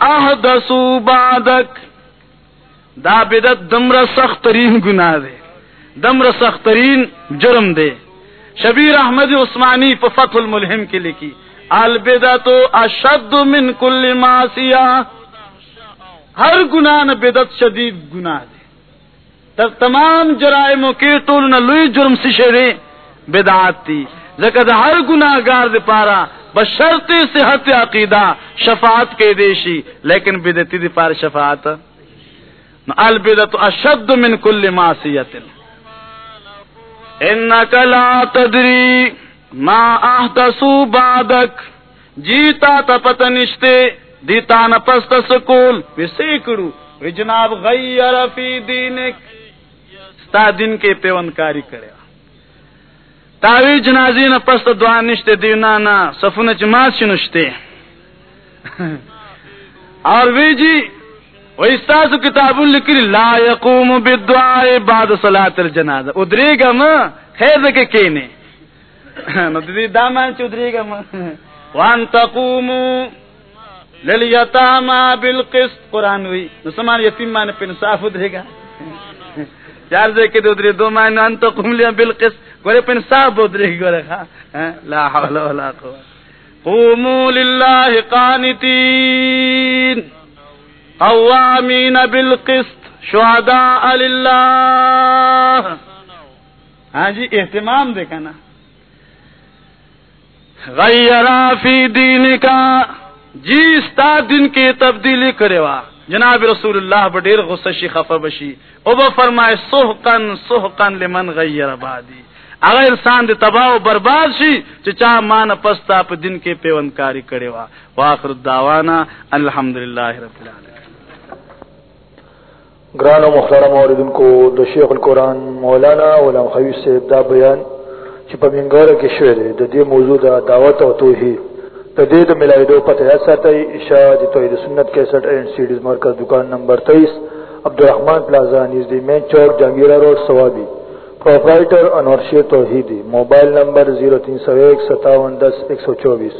احدثو بعدک. دا بدت دمر سخت ترین گناہ دے دمر سخت ترین جرم دے۔ شبیر احمد عثمانی پہ فتح الملہم کی لکھی البدت اشد من کل معصیہ ہر گناہ نہ بدت شدید گناہ دے۔ تر تمام جرائموں کی طول نہ لوی جرم سے شرے بدعات تھی۔ زکر ہر گناہ گار دے پارا بشرط صحت عقیدہ شفاعت کے دیشی، لیکن بدتی دی پار شفاعت۔ البدت اشد من کل معصیت۔ انک لا تدری ما احدثو بعدک۔ جیتا تا پتہ نشتے، دیتا نا پست سکول۔ ویسے کرو وی جناب غیر فی دینک۔ ستا دن کے پیون کاری کرے۔ تاوی جنازی نا پست دعا نشتے دیونا نا صفون جماعت شنشتے اور وی جی ویستاس کتاب لکری لا یقوم بالدعاء بعد صلاة الجنازہ۔ ادری گا ما خیر دکے کینے۔ نو دیدی دامان چی ادری گا ما۔ وان تقومو للیتاما بالقسط۔ قرآن ہوئی نو سمان یتیم مانے پہ ادری گا چار دے کے ادری دو مانے ان تقوم لیا بالقسط، گورے پہ نصاف ادری گورے خواہ۔ ہاں؟ لا حول ولا قوة۔ قومو للہ قانتین۔ قوامین بالقسط، شہداء للہ۔ ہاں جی اہتمام دیکھا نا غیرا فی دین کا جی استا دن کی تبدیلی کرے وا۔ جناب رسول اللہ بڈیر غصشی خفا بشی۔ او با فرمائے سحقن سحقن لمن غیر بادی اگر انسان دے تباہ و برباد شی چچا مان پستا پا دن کے پیون کاری کرے وا۔ واخر الدعوانا الحمدللہ رب العالمين گران و محترم اوردن کو دو شیخ القرآن مولانا علام خیوز سے ابدا بیان چپا منگارا کے شعر دا دی موضوع دا دعوت و توحید۔ دا دی ملائی دو پتہ ایسا تی اشاج جی توحید سنت کیسٹ اینڈ سیڈیز مرکز دکان نمبر تیس عبدالرحمن پلازا نزدی مین چوک جانگیرہ روڈ، سوابی۔ پروپرائیٹر انور شیر توحیدی، موبائل نمبر زیرو تین سو ایک ستاون دس ایک سو چوبیس۔